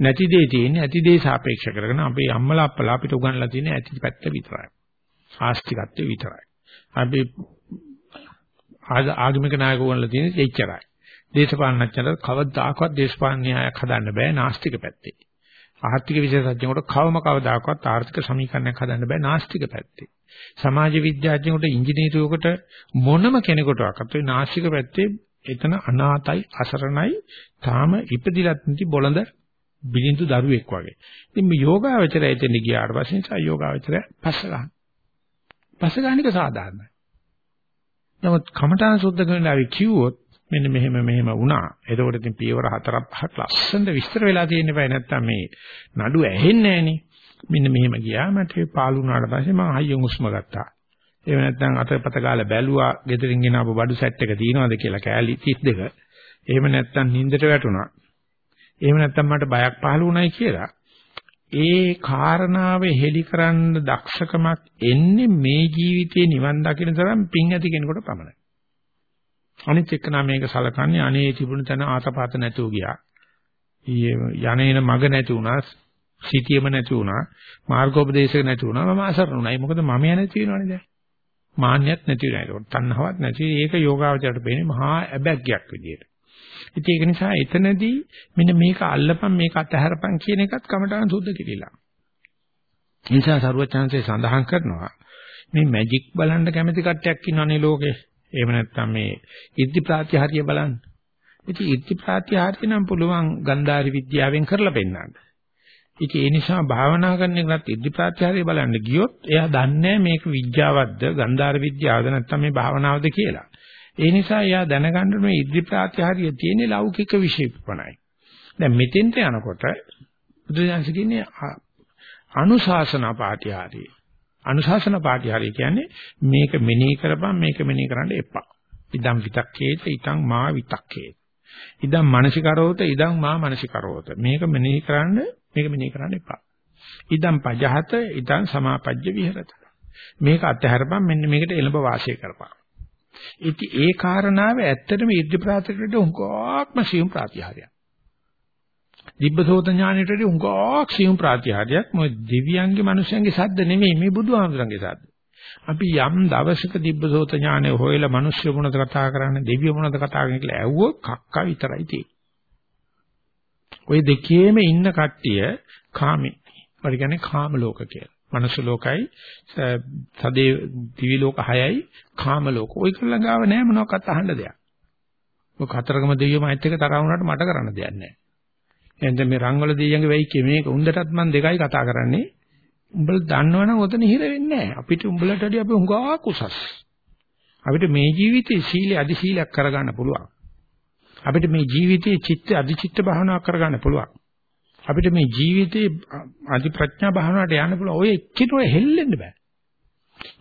නැති දේ තියෙන්නේ ඇති දේ සාපේක්ෂ කරගෙන අපේ අම්මලා අප්පලා අපිට උගන්ලා තියෙන ඇති පැත්ත විතරයි. ආස්තිකත්වය විතරයි. අපි ආගමික නායකයන්ලා තියෙන එච්චරයි. දේශපාලනඥයන්ට කවදාකවත් දේශපාලන න්‍යායක් හදන්න බෑ නාස්තික පැත්තේ. ආර්ථික විශේෂඥයෙකුට කවම කවදාකවත් ආර්ථික සමීකරණයක් හදන්න බෑ නාස්තික පැත්තේ. සමාජ විද්‍යාඥයෙකුට ඉංජිනේරුවෙකුට මොනම කෙනෙකුටවත් ඔය නාස්තික පැත්තේ එතන අනාතයි අසරණයි තාම ඉපදිලත් නැති බොළඳ බිලිඳු දරුවෙක් වගේ. ඉතින් මේ යෝගාවචරය එතෙන් ගියාට පස්සේ නිසා යෝගාවචරය පස්ස ගන්න. පස්ස ගන්න එක සාධාරණයි. නමුත් කමඨාන සුද්ධ කරනවා කිව්වොත් මෙන්න මෙහෙම මෙහෙම වුණා. එතකොට ඉතින් පියවර හතරක් පහක් ලස්සනට විස්තර වෙලා තියෙන්න බෑ නැත්තම් මේ නඩු ඇහෙන්නේ නැහනේ. මෙන්න මෙහෙම ගියා මට පාළු වුණාට පස්සේ මම හයියෙන් හුස්ම ගත්තා. එහෙම නැත්නම් අතපත ගාලා බැලුවා ගෙදරින් ගෙන ආපු බඩු සෙට් එක තියෙනවද කියලා කෑලි 32. එහෙම නැත්නම් නිින්දට වැටුණා. එහෙම නැත්නම් මට බයක් පහළ වුණයි කියලා. ඒ කාරණාව හෙලිකරන්න දක්ෂකමක් එන්නේ මේ ජීවිතේ නිවන් දකින්න තරම් පිං ඇති කෙනෙකුට පමණයි. අනිත් එක්ක නම් මේක සලකන්නේ අනේ තිබුණ තැන ආතපත නැතුව ගියා. යන්නේන මග නැති වුණා, සිටියම නැති වුණා, මාර්ගෝපදේශක නැති වුණා. මම අසරණුණයි. මොකද මම යන්නේ නැති වෙනවනේ දැන්. මාන්නයක් නැති වෙනවා. ඒක තණ්හාවක් නැති. ඒක යෝගාවචරයට පේන්නේ මහා අබැග්යක් විදියට. ඉතින් ඒක නිසා එතනදී මෙන්න මේක අල්ලපන් මේක අතහැරපන් කියන එකත් කමටහන් සුද්ධ කිරිලා. නිසා සරුවචාන්සේ සඳහන් කරනවා මේ මැජික් බලන්න කැමති කට්ටියක් ඉන්නවනේ ලෝකේ. එහෙම නැත්නම් මේ ඉද්ධි ප්‍රාත්‍යහාරිය බලන්න. ඉතින් ඉද්ධි ප්‍රාත්‍යහාරිය නම් පුළුවන් ගන්ධාරි විද්‍යාවෙන් කරලා පෙන්නන්න. ඉතින් ඒ නිසා භාවනා කරන එකත් ඉද්ධි ප්‍රාත්‍යහාරිය බලන්න ගියොත් එයා දන්නේ මේක විද්‍යාවක්ද ගන්ධාර විද්‍යාවද නැත්නම් මේ භාවනාවද කියලා. ඒ නිසා එයා දැනගන්න මේ ඉද්ධි ප්‍රාත්‍යහාරිය තියෙන ලෞකික විශේෂ ප්‍රණයි. දැන් මෙතෙන්ට යනකොට බුදුදහම කියන්නේ අනුශාසනා පාඨ්‍යහාරිය. අනුශාසන පාටිහාරය කියන්නේ මේක මෙනෙහි කරපන් මේක මෙනෙහි කරන්න එපා. ඉදම් විතක්කේත ඉතං මා විතක්කේත. ඉදම් මානසිකරෝත ඉදං මා මානසිකරෝත. මේක මෙනෙහි කරන්න මේක මෙනෙහි කරන්න එපා. ඉදම් පජහත ඉදං සමාපජ්ජ විහෙරත. මේක අත්හැරපන් මෙන්න මේකට එළඹ වාසය කරපන්. ඉතින් ඒ කාරණාව ඇත්තටම ඉද්ධි ප්‍රාතිකරයට උංගාක්ම සියුම් ප්‍රාතිහාරයක්. දිබ්බසෝත ඥානෙටදී උංගාක් සියුම් ප්‍රාතිහාර්යයක් මොකද දිව්‍යයන්ගේ මිනිස්යන්ගේ සද්ද නෙමෙයි මේ බුදුහාමුදුරන්ගේ සද්ද. අපි යම් දවසක දිබ්බසෝත ඥානෙ හොයලා මිනිස්සු මොනවද කතා කරන්නේ දෙවියෝ මොනවද කතා කරන්නේ කියලා ඇහුවොත් කක්ක විතරයි තියෙන්නේ. ওই දෙකේම ඉන්න කට්ටිය කාමේ. වල කියන්නේ කාම ලෝක කියලා. මනුෂ්‍ය ලෝකයි සදේ දිවි ලෝක හයයි කාම ලෝක. ඔය කල්ලා ගාව නෑ මොනවාක්වත් අහන්න දෙයක්. ඔය කතරගම දෙවියෝ මයිත් එක තරහ වුණාට මට කරන්න දෙයක් නෑ. එහෙනම් මේ රංගවල දෙයියන්ගේ වෙයිකේ මේක උන්දටත් මම දෙකයි කතා කරන්නේ. උඹලා දන්නවනම් ඔතන හිර වෙන්නේ නැහැ. අපිට උඹලට වඩා අපි හුඟා කුසස්. අපිට මේ ජීවිතේ සීලය අදි සීලයක් කරගන්න පුළුවන්. අපිට මේ ජීවිතේ චිත්ත අදි චිත්ත භාවනාවක් කරගන්න පුළුවන්. අපිට මේ ජීවිතේ අදි ප්‍රඥා භාවනාවට යන්න පුළුවන්. ඔය එක්කිට ඔය හෙල්ලෙන්න බෑ.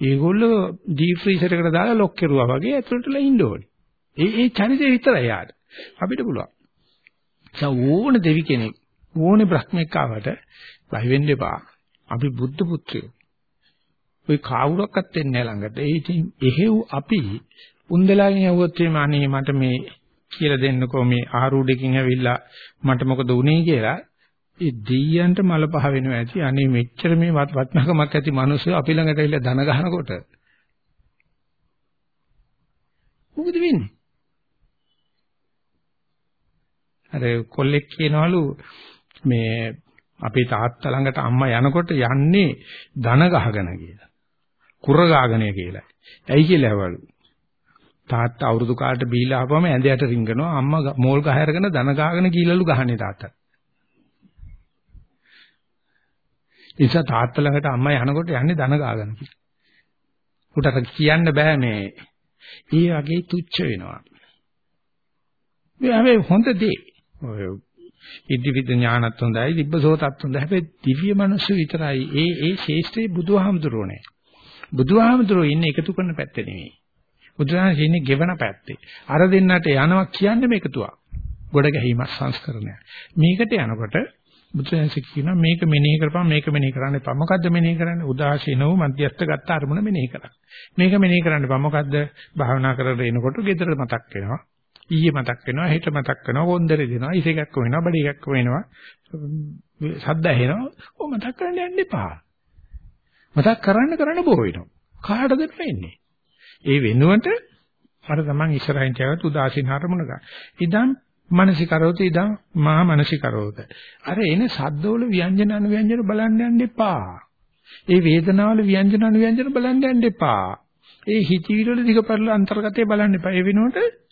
ඒගොල්ලෝ ඩීප් ෆ්‍රීසර් එකට දාලා ලොක් කරුවා වගේ ඇතුළටලා ඉන්න ඕනේ. ඒ ඒ චරිතය විතරයි යාට. අපිට පුළුවන්. ඕන දෙවි කෙනෙක් ඕනේ බ්‍රහ්මෙක් ආවට බය වෙන්න එපා. අපි බුද්ධ පුත්‍රයෝ. ඔය කවුරක්වත් එන්නේ ළඟට. ඒ ඉතින් එහෙව් අපි උන්දලාගෙන් යවුවොත් එimhe අනේ මට මේ කියලා දෙන්නකෝ මේ ආරූඩකින් ඇවිල්ලා මට මොකද වුනේ කියලා ඒ දෙයියන්ට මල පහ වෙනවා ඇති. අනේ මෙච්චර මේ වත්නකමක් ඇති මිනිස්සු අපි ළඟට ඇවිල්ලා ධන ගහනකොට මොකද වෙන්නේ? අර කොල්ලෙක් කියනවලු මේ අපේ තාත්තා ළඟට අම්මා යනකොට යන්නේ ධන ගහගෙන කියලා. කුර ගාගෙන කියලා. ඇයි කියලා ඇවලු. තාත්තා අවුරුදු කාලට බීලා ආපුවම ඇඳයට රිංගනවා අම්මා මෝල් ගහ අරගෙන ධන ගාගෙන කීලලු ගහන්නේ තාත්තා. නිසා තාත්තා ළඟට අම්මා යනකොට යන්නේ ධන ගාගෙන කියලා. උට කියන්න බෑ මේ. ඒ වගේ තුච්ච වෙනවා. හැබැයි හොඳ දේ. ඔය ඉදිවිද ඥානත් හොඳයි, දිබ්බසෝතත් හොඳයි. හැබැයි දිව්‍ය මනුස්ස විතරයි. ඒ ඒ ශේෂ්ත්‍රේ බුදුහාමුදුරුවෝ නෑ. බුදුහාමුදුරුවෝ ඉන්නේ එකතු කරන පැත්තේ නෙමෙයි. බුදුහාමුදුරුවෝ ඉන්නේ ගෙවන පැත්තේ. අර දෙන්නට යනවා කියන්නේ මේකතුවක්. ගොඩ ගැහිමක් සංස්කරණයක්. මේකට යනකොට බුදුසෙන්ස කියනවා මේක මෙනෙහි කරපම් මේක මෙනෙහි කරන්න එපා. මොකද්ද මෙනෙහි කරන්නේ? උදාසීන වූ මධ්‍යස්ථ ගත්ත අරමුණ මෙනෙහි කරන්න. මේක මෙනෙහි කරන්න එපා. මොකද්ද? භාවනා කරගෙන එනකොට gedara මතක් වෙනවා. ඊයේ මතක් වෙනවා, හෙට මතක් වෙනවා, කොන්දරේ දෙනවා, ඉසේකක් වෙනවා, බඩේකක් වෙනවා. සද්ද ඇහෙනවා. ඔය මතක් කරන්න යන්න එපා. මතක් කරන්න කරන්න බෝ වෙනවා. කාටද වෙන්නේ? ඒ වෙනුවට අර තමන් ඉස්සරහින් තියාගත්තු උදාසීන අරමුණ ගන්න. ඉදන් මනසිකරෝත ඉදන් මහා මනසිකරෝත. අර එන සද්දවල ව්‍යංජන අනුව්‍යංජන බලන්න යන්න එපා. ඒ වේදනාවල ව්‍යංජන අනුව්‍යංජන බලන්න යන්න එපා. ඒ හිතවිලි වල දිගපරල අන්තර්ගතය බලන්න එපා. ඒ වෙනුවට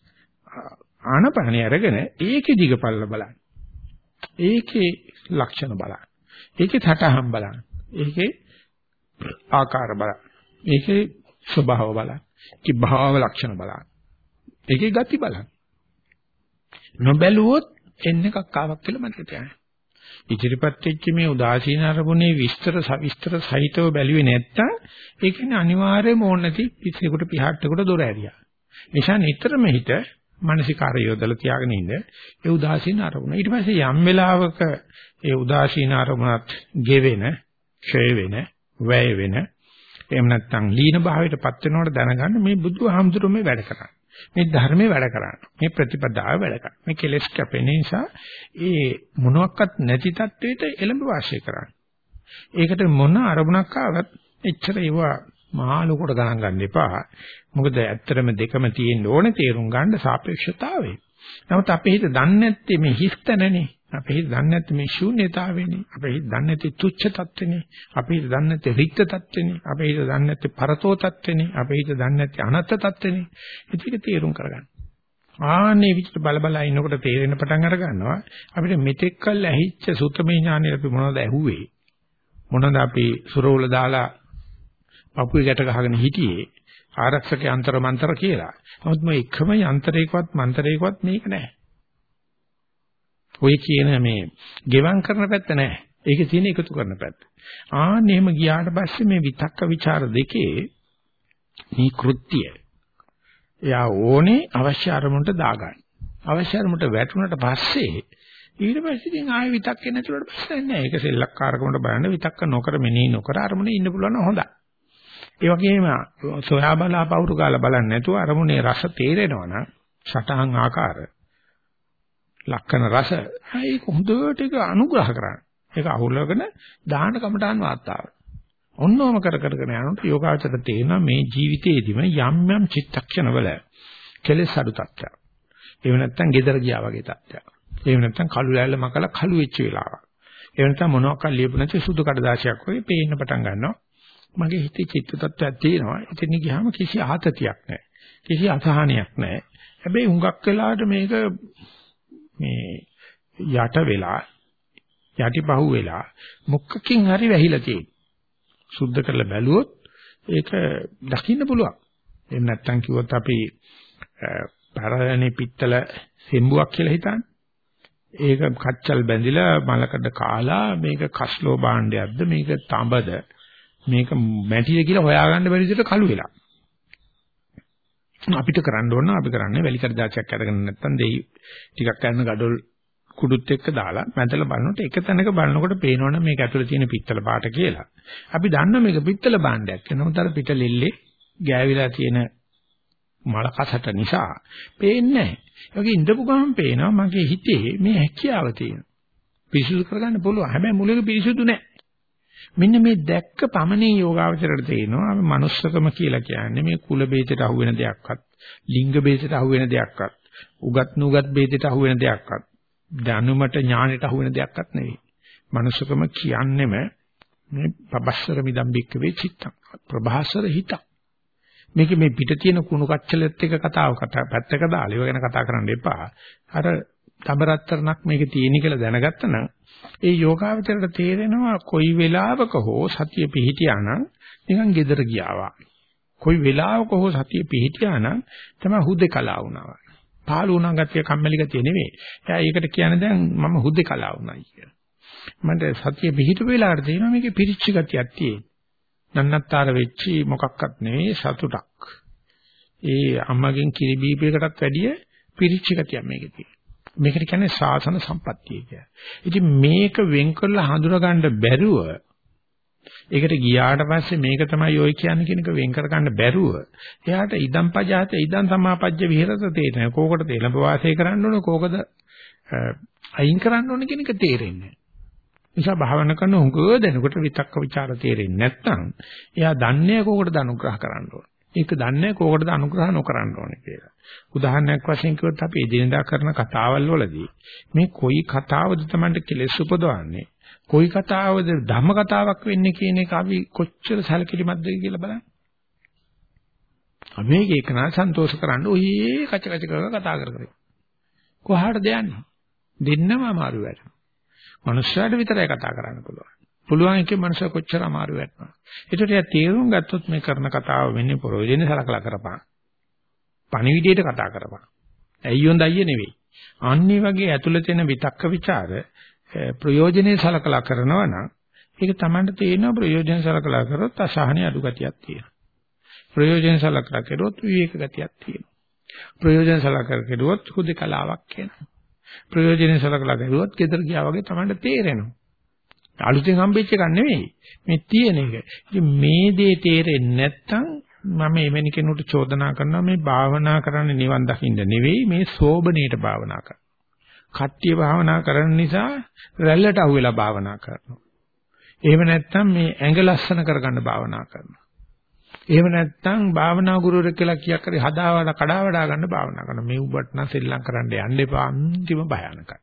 ආනපහණේ අරගෙන ඒකේ දිගපරල බලන්න. ඒකේ ලක්ෂණ බලන්න. ඒකේ සටහන් බලන්න. ඒකේ ආකාර බලන්න. ඒකේ ස්වභාව බලන්න. ඒකේ භාව ලක්ෂණ බලන්න. ඒකේ ගති බලන්න. නොබැලුවොත් එන්නේ කක්කාවක් කියලා මතක තියාගන්න. ඉදිරිපත් වෙච්ච මේ උදාසීන අරමුණේ විස්තර සවිස්තර සහිතව බැලුවේ නැත්තම් ඒ කියන්නේ අනිවාර්යයෙන්ම ඕන නැති පිස්සෙකුට පිහට්ටෙකුට දොර ඇරියා. නිසා නිතරම හිත මානසිකාරය යොදලා තියාගෙන ඉන්න ඒ උදාසීන අරමුණ. ඊට පස්සේ යම් වෙලාවක ඒ උදාසීන අරමුණත් ගෙවෙන, ක්ෂය වෙන, වැය වෙන එහෙම නැත්නම් ලීන භාවයටපත් වෙනවට දැනගන්න මේ බුදුහාමුදුරුවෝ මේ වැඩ කරන්නේ. මේ ධර්මයේ වැඩ කරන්නේ. මේ ප්‍රතිපදාව වැඩ කරන්නේ. මේ කෙලෙස් කැපෙන නිසා ඒ මොනවත් නැති තත්වයට එළඹ වාසය කරන්නේ. ඒකට මොන අරමුණක් ආවත් එච්චර ඒවා මහා ලොකුට ගණන් ගන්න එපා. මොකද ඇත්තටම දෙකම තියෙන්න ඕනේ තේරුම් ගන්න සාපේක්ෂතාවය. නමුත් අපේ හිත දන්නේ නැත්තේ මේ හිස්තනනේ. අපේ හිත දන්නේ නැත්තේ මේ ශූන්‍යතාවේනේ. අපේ හිත දන්නේ නැත්තේ තුච්ඡ තත්ත්වනේ. අපේ හිත දන්නේ නැත්තේ රික්ත තත්ත්වනේ. අපේ හිත දන්නේ නැත්තේ පරතෝ තත්ත්වනේ. අපේ හිත දන්නේ නැත්තේ අනත්ත් තත්ත්වනේ. ඒක තේරුම් කරගන්න. ආන්නේ විදිහට බල බල ඉන්නකොට තේරෙන පටන් අර ගන්නවා. අපිට මෙතෙක් කල් ඇහිච්ච සුතමේ ඥානෙ අපි මොනවද ඇහුවේ? මොනවද අපි සුරවල දාලා පපුවේ ගැට ගහගෙන හිටියේ? ආරක්ෂක යන්ත්‍ර මන්ත්‍ර කියලා. නමුත් මේ එකම යන්ත්‍රයකවත් මන්ත්‍රයකවත් මේක නැහැ. ඔය කියන මේ ගෙවම් කරන පැත්ත නැහැ. ඒකේ තියෙන එකතු කරන පැත්ත. ආන්න එහෙම ගියාට පස්සේ මේ විතක්ක ਵਿਚාර දෙකේ මේ කෘත්‍ය එයා ඕනේ අවශ්‍ය අරමුණට දාගන්න. අවශ්‍ය අරමුණට වැටුණට පස්සේ ඊට පස්සේ ඉතින් ආයෙ විතක්කේ නැතුවට පස්සේ නෑ. ඒක සෙල්ලක්කාරකමට බලන්න විතක්ක නොකර මෙනෙහි නොකර අරමුණේ ඉන්න පුළුවන් නම් හොඳයි. ඒ වගේම සොයා බලා පවුරු කාලා බලන්නේ නැතුව අරමුණේ රස තේරෙනවා නම් සටහන් ආකාර ලක්කන රස ඒක හොඳට ඒක අනුග්‍රහ කරන්න. ඒක අහුලගෙන දාන කමටහන් වාතාව. ඔන්නෝම කර කරගෙන යනකොට යෝගාචර තේනවා මේ ජීවිතේදීම යම් යම් චිත්තක්ෂණවල කෙලෙස් අඩු තත්ත්වයක්. එහෙම නැත්නම් gedara ගියා වගේ තත්ත්වයක්. එහෙම නැත්නම් කළු ලෑල්ල මකලා කළු වෙච්ච වෙලාවක්. එහෙම නැත්නම් මොනවාක් ලියපු නැති සුදු කඩදාසියක් වගේ පේන්න පටන් ගන්නවා. මගේ හිතේ චිත්ත tattයක් තියෙනවා. එතන ගියාම කිසි ආතතියක් නැහැ. කිසි අසහනයක් නැහැ. හැබැයි හුඟක් වෙලාවට මේක මේ යට වෙලා යටිපහුව වෙලා මුක්කකින් හරි වැහිලා තියෙන්නේ. සුද්ධ කරලා බැලුවොත් ඒක දකින්න පුළුවන්. එහෙම නැත්නම් කිව්වොත් අපි පරණේ පිත්තල සෙම්බුවක් කියලා හිතන්නේ. ඒක කච්චල් බැඳිලා මලකඩ කාලා මේක කස්ලෝ භාණ්ඩයක්ද මේක තඹද මේක මැටිද කියලා හොයාගන්න බැරි විදිහට කළු වෙලා. අපිට කරන්න ඕන අපි කරන්නේ වැලි කඩදාසියක් අරගෙන නැත්තම් දෙයි ටිකක් කරන gadol කුඩුත් එක්ක දාලා මැදලා බලනකොට එක තැනක බලනකොට පේනවනේ මේක ඇතුලේ තියෙන පිත්තල පාට කියලා. අපි දන්න මේක පිත්තල භාණ්ඩයක්. එනමුත් අර පිටලෙල්ලේ ගෑවිලා තියෙන මල කසට නිසා පේන්නේ නැහැ. ඒකේ ඉඳපු ගමන් පේනවා මගේ හිතේ මේ හැකියාව තියෙනවා. පිරිසුදු කරගන්න පුළුවන්. හැබැයි මුලක පිරිසුදු නැහැ. මෙන්න මේ දැක්ක පමණින් යෝගාවචරයට තේනවා අපි manussකම කියලා කියන්නේ මේ කුල බේතයට අහු වෙන දෙයක්වත් ලිංග බේතයට අහු වෙන දෙයක්වත් උගත් නුගත් බේතයට අහු වෙන දෙයක්වත් දැනුමට ඥාණයට අහු වෙන දෙයක්වත් නෙවෙයි. manussකම කියන්නේම මේ පබස්සර මිදම්බික්ක වේ චිත්තං ප්‍රභාසර හිත. මේක මේ පිට තියෙන කුණු කච්චලෙත් එක කතාව කතා පැත්තක දාලා ඒව ගැන කතා කරන්න එපා. අර තඹරත්තරණක් මේකේ තියෙන කියලා දැනගත්තා නම් ඒ යෝගාවචරයට තේරෙනවා කොයි වෙලාවක හෝ සතිය පිහිටියා නම් නිකන් gedara ගියාවා. කොයි වෙලාවක හෝ සතිය පිහිටියා නම් තමයි හුදේකලා වුණා. පාළු වුණා ගතිය කම්මැලි ගතිය නෙවෙයි. එයා ඒකට කියන්නේ දැන් මම හුදේකලා වුණායි කියලා. මට සතිය පිහිටු වෙලාවට තේරෙනවා මේකේ පිරිච්ච ගතියක් තියෙන. නන්නත්තර වෙච්චි මොකක්වත් නෙවෙයි සතුටක්. ඒ අම්මගෙන් කිරි බීපයකටත් වැඩිය පිරිච්ච ගතියක් මේකේ තියෙනවා. මේකට කියන්නේ සාසන සම්පත්තිය කියලා. ඉතින් මේක වෙන් කරලා හඳුනා ගන්න බැරුව ඒකට ගියාට පස්සේ මේක තමයි ඔය කියන්නේ කියන එක වෙන් කර ගන්න බැරුව එයාට ඉදම් පජාත ඉදම් සමාපජ්ජ විහෙරත තේරෙන කෝකටද එළඹ වාසය කරන්න ඕන කෝකද අයින් කරන්න ඕන කියන එක තේරෙන්නේ නිසා භාවනා කරන උඟ දෙනකොට විතක්ක ਵਿਚාර තේරෙන්නේ නැත්නම් එයා දන්නේ කෝකටද අනුග්‍රහ කරන්න ඕන. ඒක දන්නේ කෝකටද අනුග්‍රහ නොකරන්න ඕනේ කියලා. උදාහරණයක් වශයෙන් කිව්වොත් අපි එදිනදා කරන කතාවල් වලදී මේ කොයි කතාවද Tamanට කෙලෙස් උපදවන්නේ කොයි කතාවද ධම්ම කතාවක් වෙන්නේ කියන එක අපි කොච්චර සැලකිලිමත්ද කියලා බලන්න. අපි මේක එකනා සන්තෝෂ කරන්න ඔයie කච කච කර කතා කර කර. කොහාටද යන්නේ? දෙන්නම අමාරු වැඩ. මනුස්සයාට විතරයි කතා කරන්න පුළුවන්. පුළුවන් එකේ මනුස්සය කොච්චර අමාරු වෙනවා. ඒකට එයා තේරුම් ගත්තොත් මේ කරන කතාව වෙන්නේ ප්‍රයෝජනෙ සලකලා කරපන්. පණිවිඩයට කතා කරපන්. ඇයි හොඳ අයියේ නෙවෙයි. අන්නේ වගේ ඇතුළත එන විතක්ක ਵਿਚාර ප්‍රයෝජනේ සලකලා කරනවා නම් ඒක Tamanට තේරෙනවා ප්‍රයෝජන සලකලා කරොත් අසහනෙ අඩු ගතියක් තියෙනවා. ප්‍රයෝජන සලකලා කරොත් විවේක ගතියක් තියෙනවා. ප්‍රයෝජන සලකලා කරුවොත් හුදකලාවක් කියනවා. ප්‍රයෝජන සලකලා කරුවොත් gedara ගියා වගේ Tamanට තේරෙනවා. අලුතෙන් හම්බෙච්ච එකක් නෙවෙයි. මේ තියෙන එක. ඉතින් මේ දේ තේරෙන්නේ නැත්තම් මම එවැනි කෙනෙකුට චෝදනා කරනවා මේ භාවනා කරන්න නිවන් දකින්න නෙවෙයි මේ සෝබනේට භාවනා කරන්න. කට්ටිය භාවනා කරන නිසා රැල්ලට අහුවෙලා භාවනා කරනවා. එහෙම නැත්නම් මේ ඇඟ ලස්සන කරගන්න භාවනා කරනවා. එහෙම නැත්නම් භාවනා ගුරුවරයෙක් කියලා කියක් කරේ හදාවඩ කඩාවඩා ගන්න භාවනා කරනවා. මේ උඹට නම් සෙල්ලම් කරන්න යන්න එපා අන්තිම භයානකයි.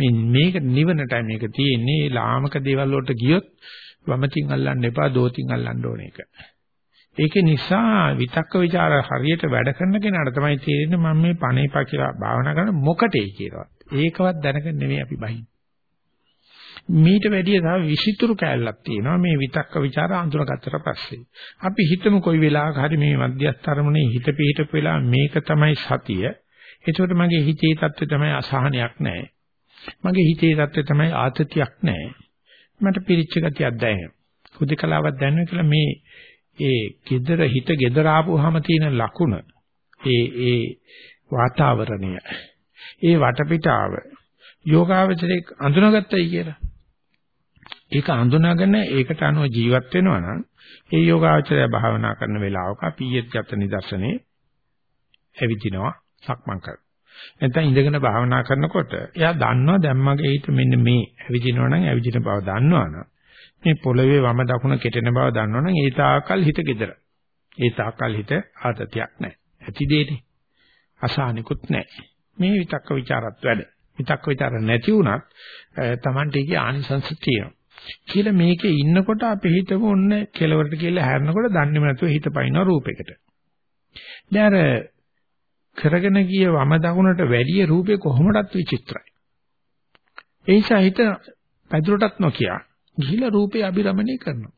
මේ මේක නිවනටයි මේක තියෙන්නේ ලාමක දේවල් වලට ගියොත් වමතින් අල්ලන්න එපා දෝතින් අල්ලන්න ඕන එක. ඒක නිසා විතක්ක ਵਿਚාර හරියට වැඩ කරන කෙනාට තමයි තේරෙන්නේ මම මේ පණේපා කියලා භාවනා කරන මොකටේ කියලා. ඒකවත් දැනගෙන නෙමෙයි අපි බහින්. මීට වැඩිය තව විසිතුරු කැලලක් තියෙනවා මේ විතක්ක ਵਿਚාර අඳුනගත්තට පස්සේ. අපි හිතමු කොයි වෙලාවක හරි මේ මධ්‍යස්තරමනේ හිත පිහිටපු වෙලාව මේක තමයි සතිය. ඒකට මගේ හිතේ தත්ත්වය තමයි අසහනයක් නැහැ. මගේ හිතේ தත්ත්වය තමයි ආතතියක් නැහැ. මට පිරිච්ච ගතියක් දැනෙනවා. හුදකලාවක් දැනෙනවා කියලා මේ ඒ gedara හිත gedara ආපුවාම තියෙන ලකුණ ඒ ඒ වාතාවරණය ඒ වටපිටාව යෝගාවචරයේ අඳුනගත්තයි කියලා. ඒක අඳුනාගෙන ඒකට අනුව ජීවත් වෙනවා නම් ඒ යෝගාවචරය භාවනා කරන වෙලාවක අපි ඊයේත් ගත නිදර්ශනේ ඇවිදිනවා සක්මන් කරනවා. නැත්නම් ඉඳගෙන භාවනා කරනකොට එයා දන්නවා දැන් මගේ හිත මෙන්න මේ ඇවිදිනවා නම් ඇවිදින බව දන්නවනම් මේ පොළවේ වම දකුණ කෙටෙන බව දන්නවනම් ඒ තාකල් හිත gedera. ඒ තාකල් හිත ආතතියක් නැහැ. ඇති දෙන්නේ. අසහනිකුත් නැහැ. මේ විතක්ක ਵਿਚාරත් වැඩ. විතක්ක ਵਿਚාර නැති වුණත් Tamante කිය ආනිසංස තියෙනවා. කියලා මේකේ ඉන්නකොට අපි හිතමු ඔන්න කෙලවරට කියලා හැරෙනකොට දන්නේම නැතුව හිත පයින්න රූපයකට. දැන් අර කරගෙන ගිය වම දකුණට වැඩි රූපේ කොහොමදත් විචිත්‍රයි. ඒ නිසා හිත පැදුරටත් නොකිය ගිහිලා රූපේ අබිරමණය කරනවා.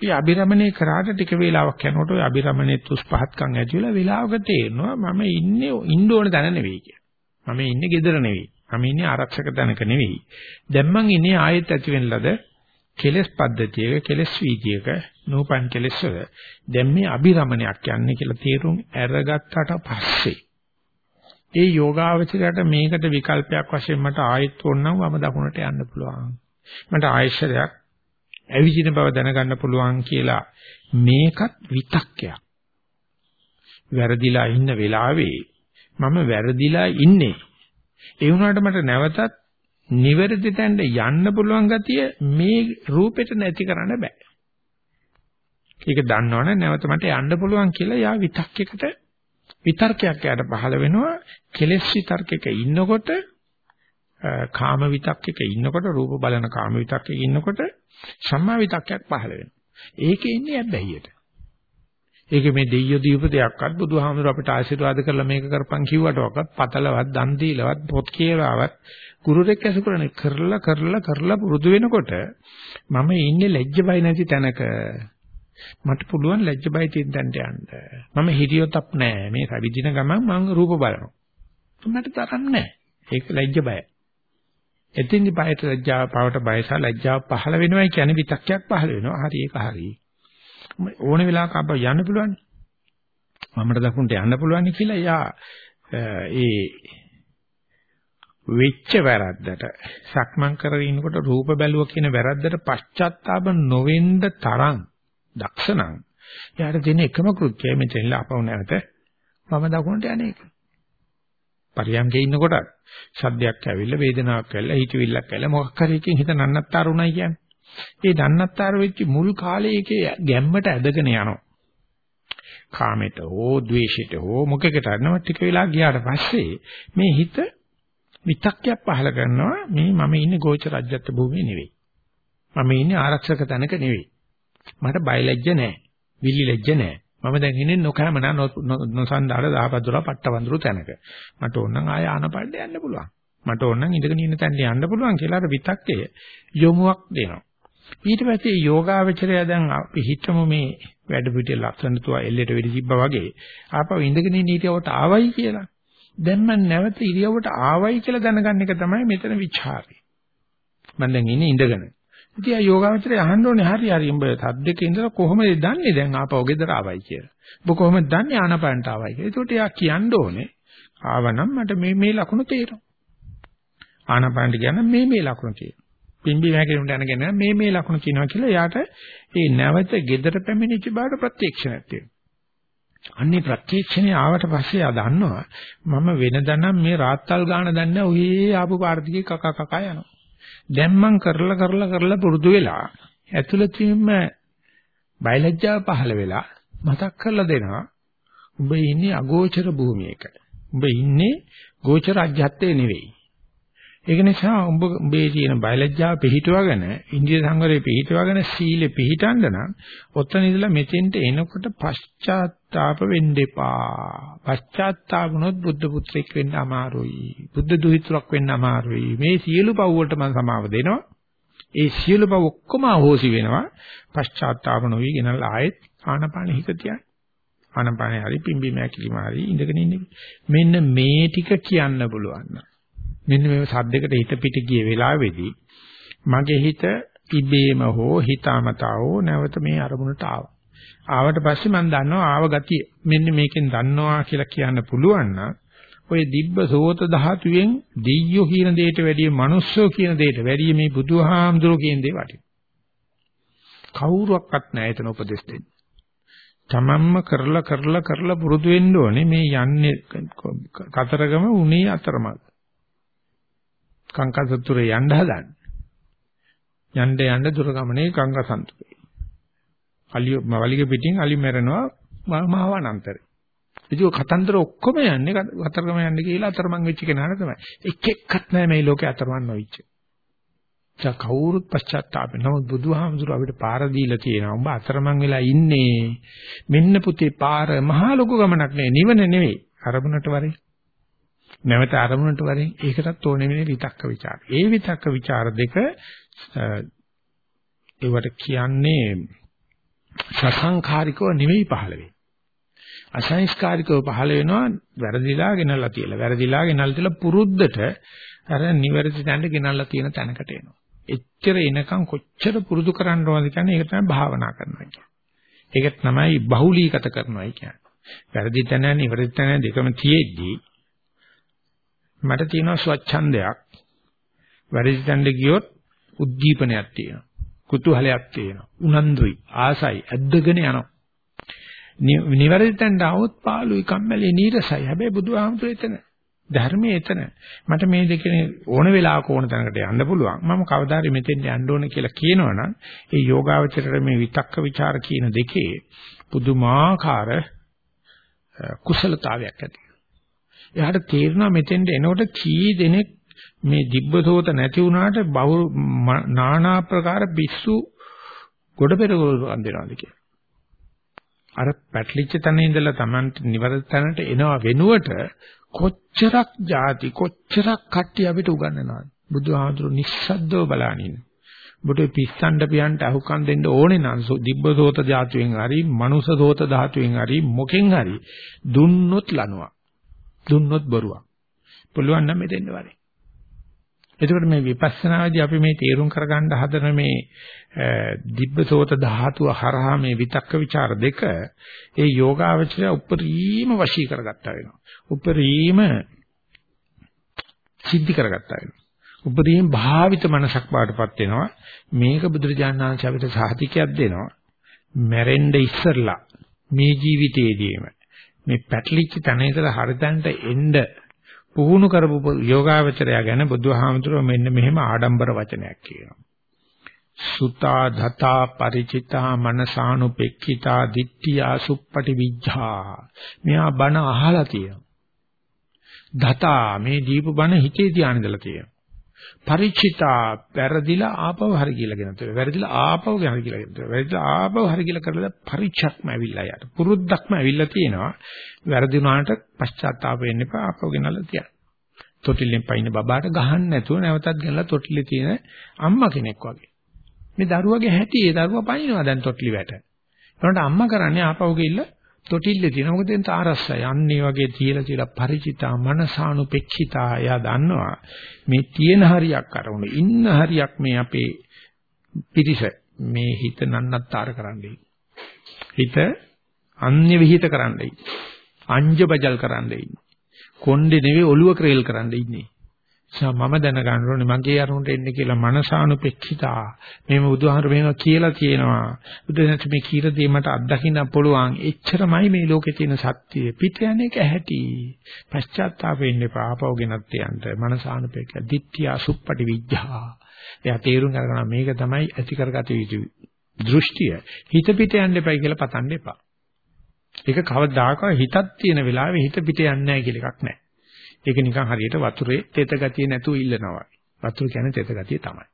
මේ අබිරමණය කරාට ටික වේලාවක් යනකොට ওই අබිරමණයේ තුස් පහත්කම් ඇති වෙලා වේලාවක තේරෙනවා මම ඉන්නේ ඉන්න ඕන තැන නෙවෙයි කිය. මම ඉන්නේ gedara නෙවෙයි. මම ඉන්නේ ආරක්ෂක තැනක නෙවෙයි. දැන් මං ඉන්නේ ආයෙත් ඇති වෙන ලද කෙලස් පද්ධතියක කෙලස් වීදියේක නූපන් කෙලස් වල දැන් මේ අබිරමණයක් යන්නේ කියලා තේරුම් අරගත්තට පස්සේ ඒ යෝගාවචරයට මේකට විකල්පයක් වශයෙන් මට ආයෙත් ඕනනම් වම දකුණට යන්න පුළුවන්. මට ආයශ්‍රයක් ඇවිදින බව දැනගන්න පුළුවන් කියලා මේකත් විතක්කයක්. වැරදිලා ඉන්න වෙලාවේ මම වැරදිලා ඉන්නේ. ඒ වුණාට මට නැවතත් නිවැරදි තැනට යන්න පුළුවන් ගතිය මේ රූපෙට නැති කරන්න බෑ. ඒක දන්නවනේ නැවත මට යන්න පුළුවන් කියලා යා විතක්කයකට විතර්කයක් යට පහළ වෙනවා කෙලෙස් විතර්කයක ඉන්නකොට කාම විතක්කයක ඉන්නකොට රූප බලන කාම විතක්කයක ඉන්නකොට සම්මා විතක්කයක් පහළ වෙනවා. ඒකේ ඉන්නේ ඇබ්බැහියට. ඒකේ මේ දෙයියෝ දීප දෙයක්වත් බුදුහාමුදුර අපිට ආශිර්වාද කරලා මේක කරපන් කිව්වටවත් පතලවත් දන් දීලවත් පොත් කියලාවත් ගුරුරෙක් ඇසුරනේ කරලා කරලා කරලා පුරුදු වෙනකොට මම ඉන්නේ ලැජ්ජ බය නැති තැනක මට පුළුවන් ලැජ්ජ බය තියෙන්න යන්න. මම හිරියොතක් නෑ. මේ රවිදින ගමන් මම රූප බලනවා. මට තරම් නෑ. ඒක ලැජ්ජ බයයි. එතින්දි බයට ලැජ්ජාව පවට බය සහ ලැජ්ජාව පහළ වෙනවයි කියන්නේ විතක්යක් පහළ වෙනවා. හරි ඒක හරි. ඕන වෙලාවක අප යන්න පුළුවන්. මමට දකුණට යන්න පුළුවන් කියලා එයා ඒ වෙච්ච වැරද්දට සක්මන් කරගෙන ඉනකොට රූප බැලුව කියන වැරද්දට පශ්චාත්තාප නොවෙන්න තරම් දක්ෂණං එයාට දෙන එකම කෘත්‍යය මෙතනලා අපව නැවත මම දකුණට යන්නේ. පරියන්කේ ඉන්නකොට සද්දයක් ඇවිල්ලා වේදනාවක් ඇවිල්ලා හිතවිල්ලක් ඇවිල්ලා මොකක් හරි එකකින් හිත නන්නත්තර උනායි කියන්නේ. ඒ නන්නත්තර වෙච්ච මුල් කාලේ ඒකේ ගැම්මට ඇදගෙන යනවා. කාමයට හෝ ද්වේෂයට හෝ මොකකට අරනව ටික වෙලා ගියාට පස්සේ මේ හිත විතක්කයක් පහල කරනවා මේ මම ඉන්නේ ගෝච රජ්‍යත්ව භූමියේ නෙවෙයි. මම ඉන්නේ ආරක්ෂක තැනක නෙවෙයි. මට බයලජ්ජ නැහැ. විලි ලැජ්ජ නැහැ. මම දැන් ඉන්නේ නොකෑමන නොසන්ඩාල දහපදුර පට්ටවඳුරු තැනක. මට ඕන නම් ආය ආනපඩ යන්න පුළුවන්. මට ඕන නම් ඉඳගෙන ඉන්න තැනට යන්න පුළුවන් කියලා අර විතක්කය යොමුවක් දෙනවා. ඊට පස්සේ යෝගාවචරය දැන් අපි හිතමු මේ වැඩ පිටිය ලස්සන තුවා එල්ලේට වෙඩි තිබ්බා වගේ ආපහු ඉඳගෙන ඉන්න ඉරියවට ආවයි කියලා. දැන් මම නැවත ඉරියවට ආවයි කියලා දැනගන්න එක තමයි මෙතන ਵਿਚාරය. මම දැන් ඉන්නේ ඉඳගෙන. ඉතින් ආ යෝගාවචරය අහන්න ඕනේ හරි හරි උඹ සද්දක ඉඳලා කොහොමද දන්නේ දැන් ආපහු ගෙදර ආවයි කියලා. ඔබ කොහොමද දන්නේ ආනපනට ආවයි කියලා. ඒකට එයා කියන්න ඕනේ ආවනම් මට මේ මේ ලකුණු තේරෙනවා. ආනපනට කියන මේ මේ ලකුණු තියෙනවා. පිම්බි වැකිරුම්ට යනගෙන මේ මේ ලකුණු කියනවා කියලා එයාට ඒ නැවත ගෙදර පැමිණිච්ච බවට ප්‍රත්‍යක්ෂණයක් තියෙනවා. අන්නේ ප්‍රත්‍යක්ෂණේ ආවට පස්සේ ආ දන්නවා මම වෙනදනම් මේ රාත්තල් ගාන දන්නේ ඔහේ ආපු පාර්තිකේ කක කක යනවා. දැන් මං කරලා කරලා කරලා පුරුදු වෙලා ඇතුළතින්ම බයලජ්ජාව පහළ වෙලා මතක් කරලා දෙනවා උඹ ඉන්නේ අගෝචර භූමියක. උඹ ඉන්නේ ගෝචර අධ්‍යත්තේ නෙවෙයි. ඒක නිසා උඹ උඹේ තියෙන බයලජ්ජාව පිහිටුවගෙන ඉන්දිය සංවරේ පිහිටුවගෙන සීලෙ පිහිටන්න නම් ඔතන ඉඳලා මෙතෙන්ට එනකොට පශ්චාත්තාප වෙන්න එපා. පශ්චාත්තාපුනොත් බුද්ධ පුත්‍රෙක් වෙන්න අමාරුයි. බුද්ධ දුහිතෘක් වෙන්න අමාරුයි. මේ සියලු පව් වලට මම සමාව දෙනවා. ඒ සියලු පව් ඔක්කොම අහෝසි වෙනවා. පශ්චාත්තාප නොවි ගෙනල්ලා ආයෙත් ආනපාන හිත තියන්න. ආනපානේ හරි පිම්බි මෑකිලිම හරි ඉඳගෙන ඉන්නේ. මෙන්න මේ ටික කියන්න පුළුවන්. මෙන්න මේ සද්දයකට හිත පිට ගිය වෙලාවේදී මගේ හිත ඉබේම හෝ හිතාමතා හෝ නැවත මේ අරමුණට ආවා. ආවට පස්සේ මම දන්නවා ආව ගතිය. මෙන්න මේකෙන් දන්නවා කියලා කියන්න පුළුවන් නම් ඔය දිබ්බ සෝත ධාතුවෙන් දෙයියෝ කියන දෙයට වැඩිය මනුස්සෝ කියන දෙයට වැඩිය මේ බුදුහාමුදුරෝ කියන දේ වටිනවා. කවුරුවක්වත් නැහැ එතන උපදෙස් දෙන්න. තමන්ම කරලා කරලා කරලා පුරුදු වෙන්න ඕනේ මේ යන්නේ කතරගම උනේ අතරමඟ. කංකසතුරේ යන්න හදන්නේ. යන්න යන්න දුර ගමනේ කංකසන්තුරේ. අලිය වලිග පිටින් අලි මැරෙනවා මහවනන්තරේ. ඉතින් කතන්දර ඔක්කොම යන්නේ කතරගම යන්න කියලා අතරමං වෙච්ච කෙනාට තමයි. එක් එක්කත් නැහැ මේ ලෝකේ අතරමං නොවිච්ච. ඒ කවුරුත් පශ්චාත්තාප නමුත් බුදුහාමුදුර අපිට පාර දීලා තියෙනවා. උඹ අතරමං වෙලා ඉන්නේ. මෙන්න පුතේ පාර මහා ලොකු ගමනක් නෙවෙයි. නිවන නෙවෙයි. අරමුණට වරේ. නැවත අරමුණට වරින් ඒකටත් ඕනේ වෙන්නේ විතක්ක ਵਿਚාර. ඒ විතක්ක ਵਿਚාර දෙක ඒවට කියන්නේ සසංඛාරිකව නෙවෙයි පහළ වෙන්නේ. අසංස්කාරිකව පහළ වෙනවා වැරදිලා ගෙනල්ලා තියලා. වැරදිලා ගෙනල්ලා තියලා පුරුද්දට අර නිවැරදි තැනට ගෙනල්ලා තියෙන තැනකට එනවා. එච්චර එනකම් කොච්චර පුරුදු කරන්න ඕනද කියන්නේ ඒක තමයි භාවනා කරනවා කියන්නේ. ඒක තමයි බහුලීගත කරනවා කියන්නේ. වැරදි තැන නිවැරදි තැන දෙකම තියෙද්දී මට තියෙනවා ස්වච්ඡන්දයක්. වැරදි තැනට ගියොත් උද්දීපනයක් තියෙනවා. කුතුහලයක් තියෙනවා. උනන්දුයි, ආසයි, ඇද්දගෙන යනවා. නිවැරදි තැනට આવොත් පාළුයි, කම්මැලි, නීරසයි. හැබැයි බුදුහාමුදුරේ එතන ධර්මයේ එතන මට මේ දෙකේ ඕන වෙලාවක ඕන තැනකට යන්න පුළුවන් මම කවදාරි මෙතෙන් යන්න ඕන කියලා කියනවනම් ඒ යෝගාවචරයට මේ විතක්ක ਵਿਚාර කියන දෙකේ පුදුමාකාර කුසලතාවයක් ඇති එයාට තේරෙනවා මෙතෙන්ට එනකොට කී දෙනෙක් මේ දිබ්බසෝත නැති වුණාට බහු නානා ප්‍රකාර පිස්සු ගොඩ පෙරවලුම් දෙනවාද කියලා. අර පැටලිච්ච තැන ඉඳලා Tamanට නිවැරදි තැනට එනවා වෙනුවට කොච්චරක් ಜಾති කොච්චරක් කට්ටි අපිට උගන්වනවාද. බුදුහාමුදුරු නිස්සද්දව බලනින්න. ඔබට පිස්සන්ඩ පියන්ට අහුකම් දෙන්න ඕනේ නම් දිබ්බසෝත ධාතුවෙන් හරි මනුෂසෝත ධාතුවෙන් හරි මොකෙන් හරි දුන්නොත් ලනවා. දුන්නොත් බොරුවක්. පුළුවන් නම් මෙතෙන්ද වරේ. එතකොට මේ විපස්සනාදී අපි මේ තේරුම් කරගන්න හදන මේ දිබ්බසෝත ධාතුව හරහා මේ විතක්ක ਵਿਚාර දෙක ඒ යෝගාවචරය උපරිම වශී කරගත්තා වෙනවා. උපරිම සිද්ධි කරගත්තා වෙනවා. උපරිම භාවිත මනසක් බාටපත් වෙනවා. මේක බුදුරජාණන් වහන්සේ අපිට සාහිතිකයක් දෙනවා. මැරෙන්න ඉස්සරලා මේ ජීවිතයේදීම මේ පැටලිච්ච තැන ඉඳලා හරිතන්ට එන්න පුහුණු කරපු යෝගාවචරය ගැන බුදුහාමුදුරුවෝ මෙන්න මෙහෙම ආඩම්බර වචනයක් කියනවා. සුතා ධතා ಪರಿචිතා මනසානුපෙක්ඛිතා දිට්ඨියා සුප්පටි විජ්ජා. මෙහා බණ අහලා තියෙනවා. ධතා මේ දීපු බණ හිතේ ධානය ඉඳලා තියෙනවා. ಪರಿචිතා වැරදිලා ආපහු හරි කියලා ගෙනත් වැරදිලා ආපහු හරි කියලා ගෙනත් වැරදිලා ආපහු හරි කියලා කරලා පරිචක්ම ඇවිල්ලා යට. පුරුද්දක්ම ඇවිල්ලා තියෙනවා. වැරදි වුණාට පශ්චාත්තාප වෙන්න එපා ආපහු ගෙනල්ලා තියන්න. තොටිල්ලෙන් පයින් බබාට ගහන්න නැතුව නැවතත් ගෙනලා තොටිල්ලේ තියෙන අම්මා කෙනෙක් වගේ. මේ දරුවගේ හැටි ඒ දරුවා පයින්නවා දැන් තොටිලි වැට. ඒනට අම්මා කරන්නේ ආපහු ගිහිල්ලා තොටිල්ලේ තියෙන මොකද එතන ආරස්සයි. අන්නේ වගේ තියලා තියලා ಪರಿචිතා මනසානුපෙක්ඛිතා එයා දන්නවා. මේ තියෙන හරියක් අරමුණ ඉන්න හරියක් මේ අපේ පිටිස මේ හිත නන්නත්තර කරන්නයි. හිත අන්‍ය විහිිත කරන්නයි. අංජ බජල් කරන්නයි. කොණ්ඩේ නෙවෙයි ඔළුව ක්‍රේල් කරන්න ඉන්නේ. මම දැනගන්න ඕනේ මගේ අරුණට එන්නේ කියලා මනසානුපෙක්ඛිතා. මේව බුදුහාමර මෙහෙම කියලා තියෙනවා. බුදුසසුන මේ කීර දේ මට අත්දකින්න පුළුවන්. එච්චරමයි මේ ලෝකේ තියෙන සත්‍යය. පිට යන එක ඇහැටි. පශ්චාත්තාප වෙන්න එපා. ආපහු ගෙනත් යන්න. මනසානුපෙක්ඛ. දිට්ඨිය සුප්පටි විඥා. එයා තේරුම් ගන්නවා මේක තමයි ඇති කරගත යුතු දෘෂ්ටිය. හිත පිට යන්න එපයි කියලා පතන්න එපා. ඒක කවදාකවත් හිතක් තියෙන වෙලාවෙ හිත පිට යන්නේ නැහැ කියලා එකක් නැහැ. ඒක නිකන් හරියට වතුරේ තෙත ගතිය නැතුව ඉල්ලනවා. වතුර කියන්නේ තෙත ගතිය තමයි.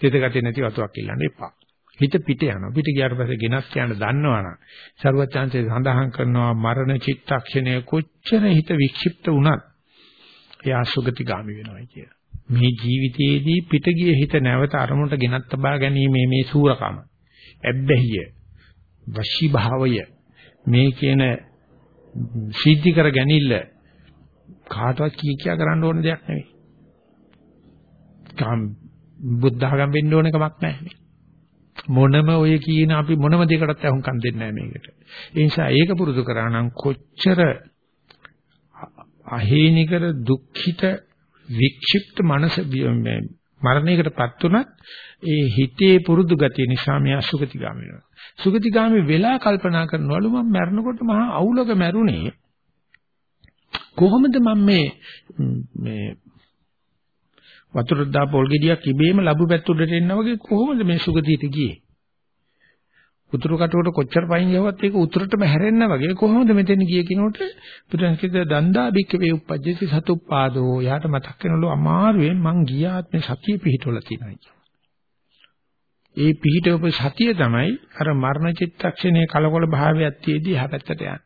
තෙත ගතිය නැති වතුරක් ඉල්ලන්න එපා. හිත පිට යනවා. පිට ගියාට පස්සේ ගෙනස් කියන්න දන්නවනම් ਸਰවඥාන්සේ සඳහන් කරනවා මරණ චිත්තක්ෂණය කොච්චර හිත වික්ෂිප්ත වුණත් එයා සුගතිගාමි වෙනවා කියලා. මේ ජීවිතයේදී පිට ගිය හිත නැවත අරමුණට ගෙනත් තබා ගැනීම මේ සූරකම. ඇබ්බැහිය. වශී භාවය. මේ කියන සිද්ධි කර ගැනීම කාටවත් කී කියා කරන්න ඕන දෙයක් නෙවෙයි. කාම් බුද්ධඝම් වෙන්න ඕන කමක් නැහැ මොනම ඔය කියන අපි මොනම දෙයකටත් අහුම්කම් දෙන්නේ නැහැ මේකට. ඒ නිසා ඒක පුරුදු කරා නම් කොච්චර අහේනිකර දුක්ඛිත වික්ෂිප්ත මනස මරණයකටපත් උනත් ඒ හිතේ පුරුදු ගතිය නිසා මෙයා සුගතිගාමී වෙනවා. සුගතිගාමී වෙලා කල්පනා කරනවලු මම මැරෙනකොට මහා අවුලක මැරුණේ කොහොමද මම මේ මේ වතුර දා පොල් ගෙඩියක් ඉබේම ලැබු පැත්තුඩට එනවා වගේ කොහොමද මේ සුගතියට ගියේ? උතුරු කටුවට කොච්චර පයින් ගියවත් ඒක උතුරටම හැරෙන්න වගේ කොහොමද මෙතන ගියේ කියනකොට බුදුන් කිව්ද දන්දා බික්කවේ උපජ්ජති සතුප්පාදෝ යාට මතක් වෙනලු අමාරුවෙන් මං ගියාත් මේ සතිය පිහිටවල තියෙනවා ඒ පිහිටවපු සතිය තමයි අර මරණ චිත්තක්ෂණයේ කලකොල භාවයක් තියේදී හැපැත්තට යන්නේ.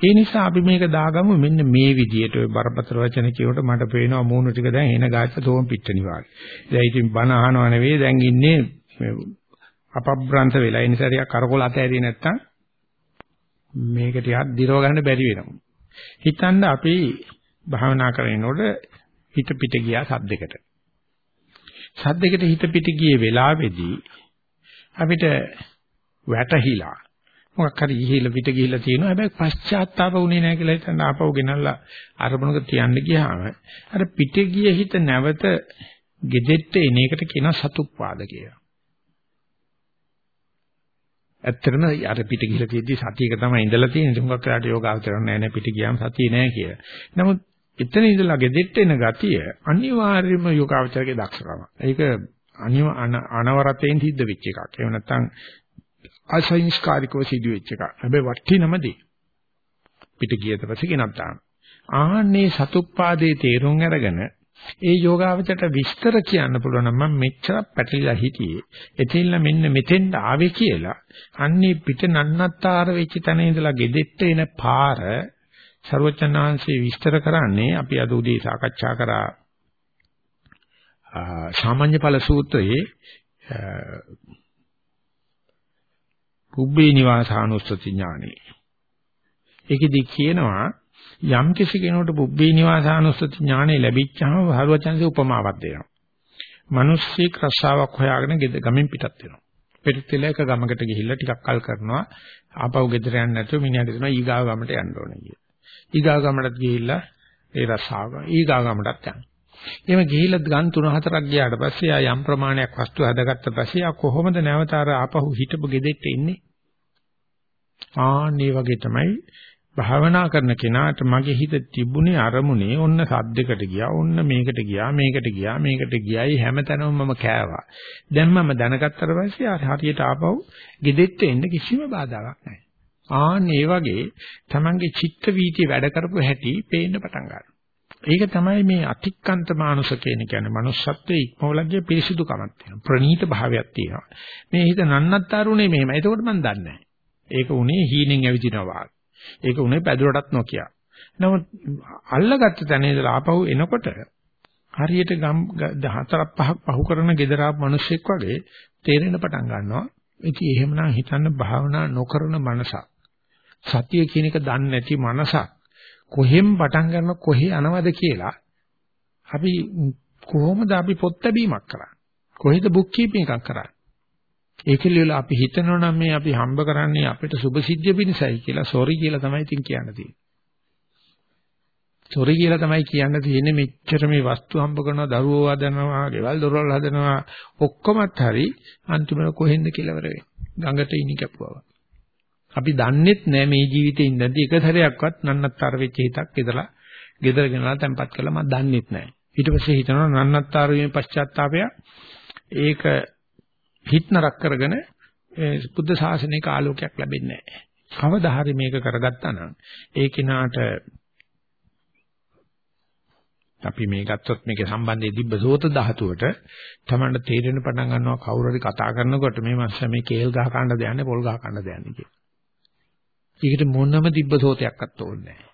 ඒ නිසා අපි මේක දාගමු මෙන්න මේ විදියට ඔය බරපතල වචන කියවට මට පේනවා මූණු ටික දැන් එන ගාච්ඡ තෝම් පිට්ටනි වාගේ. දැන් ඉතින් බන අහනව නෙවෙයි දැන් ඉන්නේ අපබ්‍රන්ත වෙලා. ඒ නිසා ටිකක් කරකොල අතෑරියේ නැත්තම් මේක ටිකක් දිරව ගන්න බැරි වෙනවා. හිතන්න අපි භාවනා කරනකොට හිත පිට ගියා සද්දයකට. සද්දයකට හිත පිට ගියේ වෙලාවේදී අපිට වැටහිලා මොකක් හරි ගිහිල්ලා පිට ගිහිල්ලා තියෙනවා. හැබැයි පශ්චාත්තාප වුණේ නැහැ කියලා හිතන ආපහු ගෙනල්ලා අරමුණක තියන්න ගියාම අර පිට ගිය හිත නැවත gedette එන එකට කියන සතුප්පාද කියලා. ඇත්තටම අර පිට ගිහිල්ලා තියෙද්දි සතියක තමයි ඉඳලා තියෙන්නේ. මොකක් කරාට යෝගාවචරණ නැහැ නේ පිට ගියාම සතිය නැහැ කියලා. නමුත් එතන ඉඳලා gedette එන ගතිය අනිවාර්යයෙන්ම යෝගාවචරයේ දක්ෂකම. ඒක අනිව අනවරතෙන් සිද්ධ වෙච්ච එකක්. එහෙම නැත්නම් අසංස්කාරිකව සිදුවෙච්ච එකක්. හැබැයි වටිනම දේ. පිට ගියට පස්සේ කෙනක් දාන. ආන්නේ සතුප්පාදේ තේරුම් අරගෙන ඒ යෝගාවචරයට විස්තර කියන්න පුළුවන් නම් මම මෙච්චර පැටලිලා හිටියේ. එතෙල්ල මෙන්න මෙතෙන්ට ආවේ කියලා. අන්නේ පිට නන්නත්තර වෙච්ච තැන ඉඳලා ගෙදෙට්ට එන පාර ਸਰවචනාංශේ විස්තර කරන්නේ අපි අද උදේ සාකච්ඡා කරා සාමාන්‍ය ඵල සූත්‍රයේ පුබ්බේ නිවාසානුස්සති ඥානෙ. ඒකෙදි කියනවා යම් කිසි කෙනෙකුට පුබ්බේ නිවාසානුස්සති ඥානෙ ලැබිච්චාම භාරවචන්සේ උපමාවක් දෙනවා. මිනිස්සෙක් රස්සාවක් හොයාගෙන ගමෙන් පිටත් වෙනවා. පිටත් වෙලා එක ගමකට ගිහිල්ලා ටිකක් කල් කරනවා. ආපහු ගෙදර යන්න නැතුව මිනිහට දෙනවා ඊගාව ගමට යන්න ඕනේ කියලා. ඊගාව ගමටත් ගිහිල්ලා ඒ රස්සාව ඊගාව ගමටත් යනවා. එහෙම ගිහිල්ලා ගන් තුන හතරක් ගියාට පස්සේ ආ යම් ප්‍රමාණයක් වස්තු හදාගත්ත පස්සේ ආ කොහොමද නැවත අර ආපහු හිටපු ගෙදෙට්ට ඉන්නේ? ආන්නේ වගේ තමයි භාවනා කරන කෙනාට මගේ හිත තිබුණේ අරමුණේ ඔන්න සද්දයකට ගියා ඔන්න මේකට ගියා මේකට ගියා මේකට ගියායි හැමතැනම මම කෑවා. දැන් මම දැනගත්තට පස්සේ අර හරියට ආපහු ගෙදෙට්ට එන්න කිසිම බාධාවක් නැහැ. ආන්න ඒ වගේ තමන්ගේ චිත්ත වීතිය වැඩ කරපු හැටි පේන්න පටන් ගන්නවා. ඒක තමයි මේ අතික්කන්ත මානුෂ කියන කියන්නේ manussත්වයේ ඉක්මවලගේ පිරිසුදුකමක් තියෙනවා ප්‍රනීත භාවයක් තියෙනවා මේ හිත නන්නත්තරුනේ මෙහෙම එතකොට මම දන්නේ ඒක උනේ හීනෙන් ඇවිදිනවා ඒක උනේ පැදුරටත් නොකිය. නමුත් අල්ලගත්ත තැන ඉඳලා ආපහු එනකොට හරියට ගම් හතරක් පහක් පහු කරන gedara මිනිස්සෙක් වගේ තේරෙන පටන් ගන්නවා. ඉතින් එහෙමනම් හිතන්න භාවනා නොකරන මනසක්. සතිය කියන එක දන්නේ නැති මනසක්. කොහෙන් පටන් ගන්න කොහේ යනවද කියලා අපි කොහොමද අපි පොත් ලැබීමක් කරන්නේ? කොහෙද බුක් කීපින් එකක් කරන්නේ? ඒකෙලියල අපි හිතනවා නම් මේ අපි හම්බ කරන්නේ අපිට සුභසිද්ධිය පිණිසයි කියලා සෝරි කියලා තමයි ඉතින් කියන්න තියෙන්නේ. සෝරි කියලා තමයි කියන්න තියෙන්නේ මෙච්චර මේ වස්තු හම්බ කරනවා දරුවෝ හදනවා, ගෙවල් දොරවල් හදනවා ඔක්කොමත් හරි අන්තිමට කොහෙන්ද කියලා වෙරේ. ගඟට ඉනි කැපුවා. අපි දන්නෙත් නෑ මේ ජීවිතේ ඉඳන්දී එක සැරයක්වත් නන්නත්තර වෙච්ච හිතක් ඉදලා ගෙදර ගෙනලා තැම්පත් කළා මම දන්නෙත් නෑ. ඊට පස්සේ හිතනවා නන්නත්තර වීමේ පශ්චාත්තාපය ඒක හිත නරක කරගෙන බුද්ධ ශාසනයක ආලෝකයක් ලැබෙන්නේ නැහැ. කවදා හරි මේක කරගත්තා නම් ඒ කෙනාට අපි මේ ගත්තොත් මේකේ සම්බන්ධයේ දිබ්බ සෝත ධාතුවට තමන්ට තේරෙන පටන් ගන්නවා කවුරු හරි කතා කරනකොට මේ මස්ස මේ කේල් ගහ කන්න දෙන්නේ පොල් ගහ කන්න දෙන්නේ කියලා. ඒකට මොනම දිබ්බ සෝතයක්වත් ඕනේ නැහැ.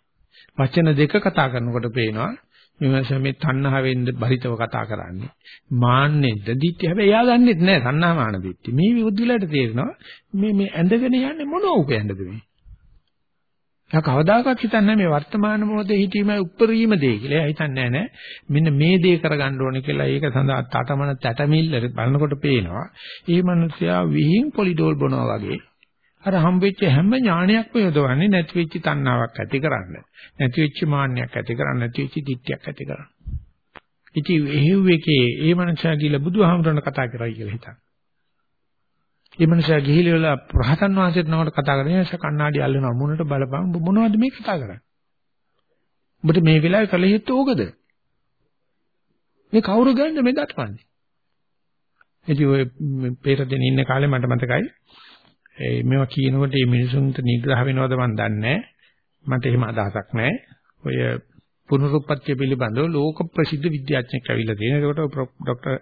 වචන දෙක කතා කරනකොට පේනවා මේ මේ තණ්හාවෙන්ද බරිතව කතා කරන්නේ මාන්නෙද්ද දිට්ඨිය හැබැයි එයා දන්නෙත් නෑ තණ්හා මාන දිට්ඨිය මේ විදුලට තේරෙනවා මේ මේ ඇඳගෙන යන්නේ මොන උපයන්නද මේ එයා කවදාකවත් හිතන්නේ මේ වර්තමාන මොහොතේ හිතීමයි උප්පරීම දේ කියලා. එයා හිතන්නේ නෑ මෙන්න මේ දේ කරගන්න ඕනේ කියලා. ඒක සඳහා තටමන තැටමිල්ල බලනකොට පේනවා. මේ මිනිසයා විහිං පොලිඩෝල් බොනවා වගේ අර හම්බෙච්ච හැම ඥානයක්ම යොදවන්නේ නැති වෙච්ච තණ්හාවක් ඇති කරන්න. නැති වෙච්ච මාන්නයක් ඇති කරන්න, නැති වෙච්ච දිට්ඨියක් ඇති කරන්න. ඉතින් එහෙව් එකේ ඒ මනුස්සයා ගිහලා බුදුහාමුදුරන කතා කරයි කියලා හිතන්න. ඒ මනුස්සයා ගිහිල්ලා ප්‍රහතන් වහන්සේට නමකට කතා කරගෙන ඒස කණ්ණාඩි අල්ලනවා මුණට බලපන් මොනවද මේ කතා කරන්නේ? ඔබට මේ වෙලාවේ කල යුත්තේ ඕකද? මේ කවුරු ගන්නද මේ දක්වන්නේ? ඉතින් ඔය පෙර දෙන ඉන්න කාලේ මට මතකයි ඒ මේවා කියනකොට මේ මිනිසුන්ට නිග්‍රහ වෙනවද මන් දන්නේ මට එහෙම අදහසක් නැහැ. ඔය පුනරුත්පත්ති පිළිබඳව ලෝක ප්‍රසිද්ධ විද්‍යාඥයෙක් ඇවිල්ලා තියෙනවා. ඒකට ડોક્ટર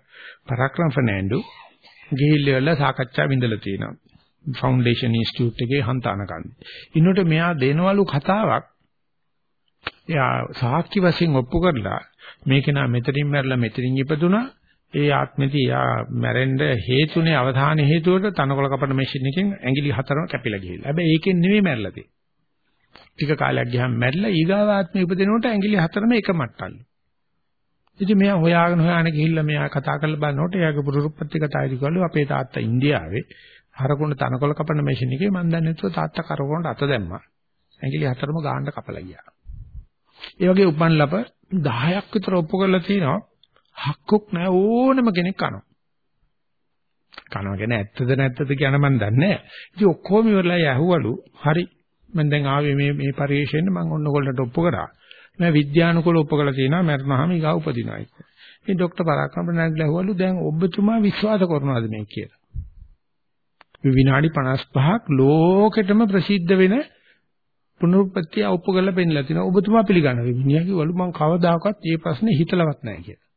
පරාක්‍රම ෆර්නෑන්ඩෝ ගිහිල්ලා සාකච්ඡා විඳලා තියෙනවා. ෆවුන්ඩේෂන් ඉන්ස්ටිටියුට් එකේ හන්තානකන්ද. ඉන්නකොට මෙයා දෙනවලු කතාවක් එයා සාක්ෂි වශයෙන් ඔප්පු කරලා මේක නා මෙතනින් මැරලා මෙතනින් ඉපදුනා ඒ ආත්මෙදී යා මැරෙන්න හේතුනේ අවධාන හේතුවට තනකොළ කපන මැෂින් එකෙන් ඇඟිලි හතරම කැපිලා ගිහිල්ලා. හැබැයි ඒකෙන් නෙමෙයි මැරලා තියෙන්නේ. ටික කාලයක් ගියාම මැරිලා ඊගාව ආත්මෙ උපදිනකොට ඇඟිලි හතරම එක මට්ටල්ලු. ඉතින් මෙයා හොයාගෙන හොයාගෙන ගිහිල්ලා මෙයා කතා කරලා බලනකොට එයාගේ පුරුරුප්පත්ති කතාවේදී කිව්වලු අපේ තාත්තා ඉන්දියාවේ හරකුණ තනකොළ කපන මැෂින් එකේ මන් දන්නේ නැතුව තාත්තා කරකවනට අත දැම්මා. ඇඟිලි හතරම ගාන්න කපලා ගියා. ඒ වගේ උපන් ලප 10ක් විතර ඔප්පු කරලා තිනවා. හක්කුක් නැහැ ඕනම කෙනෙක් කනවා. කනවා කියන්නේ ඇත්තද නැත්තද කියන මන් දන්නේ නැහැ. ඉතින් ඔක්කොම ඉවරලා යහුවලු. හරි. මම දැන් ආවේ මේ මේ පරිශ්‍රයෙන් මම ඔන්න ඔයගොල්ලන්ට ඔප්පු කරා. මම විද්‍යානුකූලව ඔප්පු කරලා තියෙනවා මරණාම ඊගා උපදිනවා කියලා. ඉතින් ડોක්ටර් පරාක්‍රම නැග්ලා ඇහුවලු දැන් ඔබතුමා විශ්වාස කරනවද මේ කියලා. විනාඩි 55ක් ලෝකෙටම ප්‍රසිද්ධ වෙන පුනරුත්පත්තිය ඔප්පු කරලා පෙන්නලා තිනවා. ඔබතුමා පිළිගන්නවද? මිනිහා කිව්වලු මම කවදාකවත් මේ ප්‍රශ්නේ හිතලවත් නැහැ කියලා.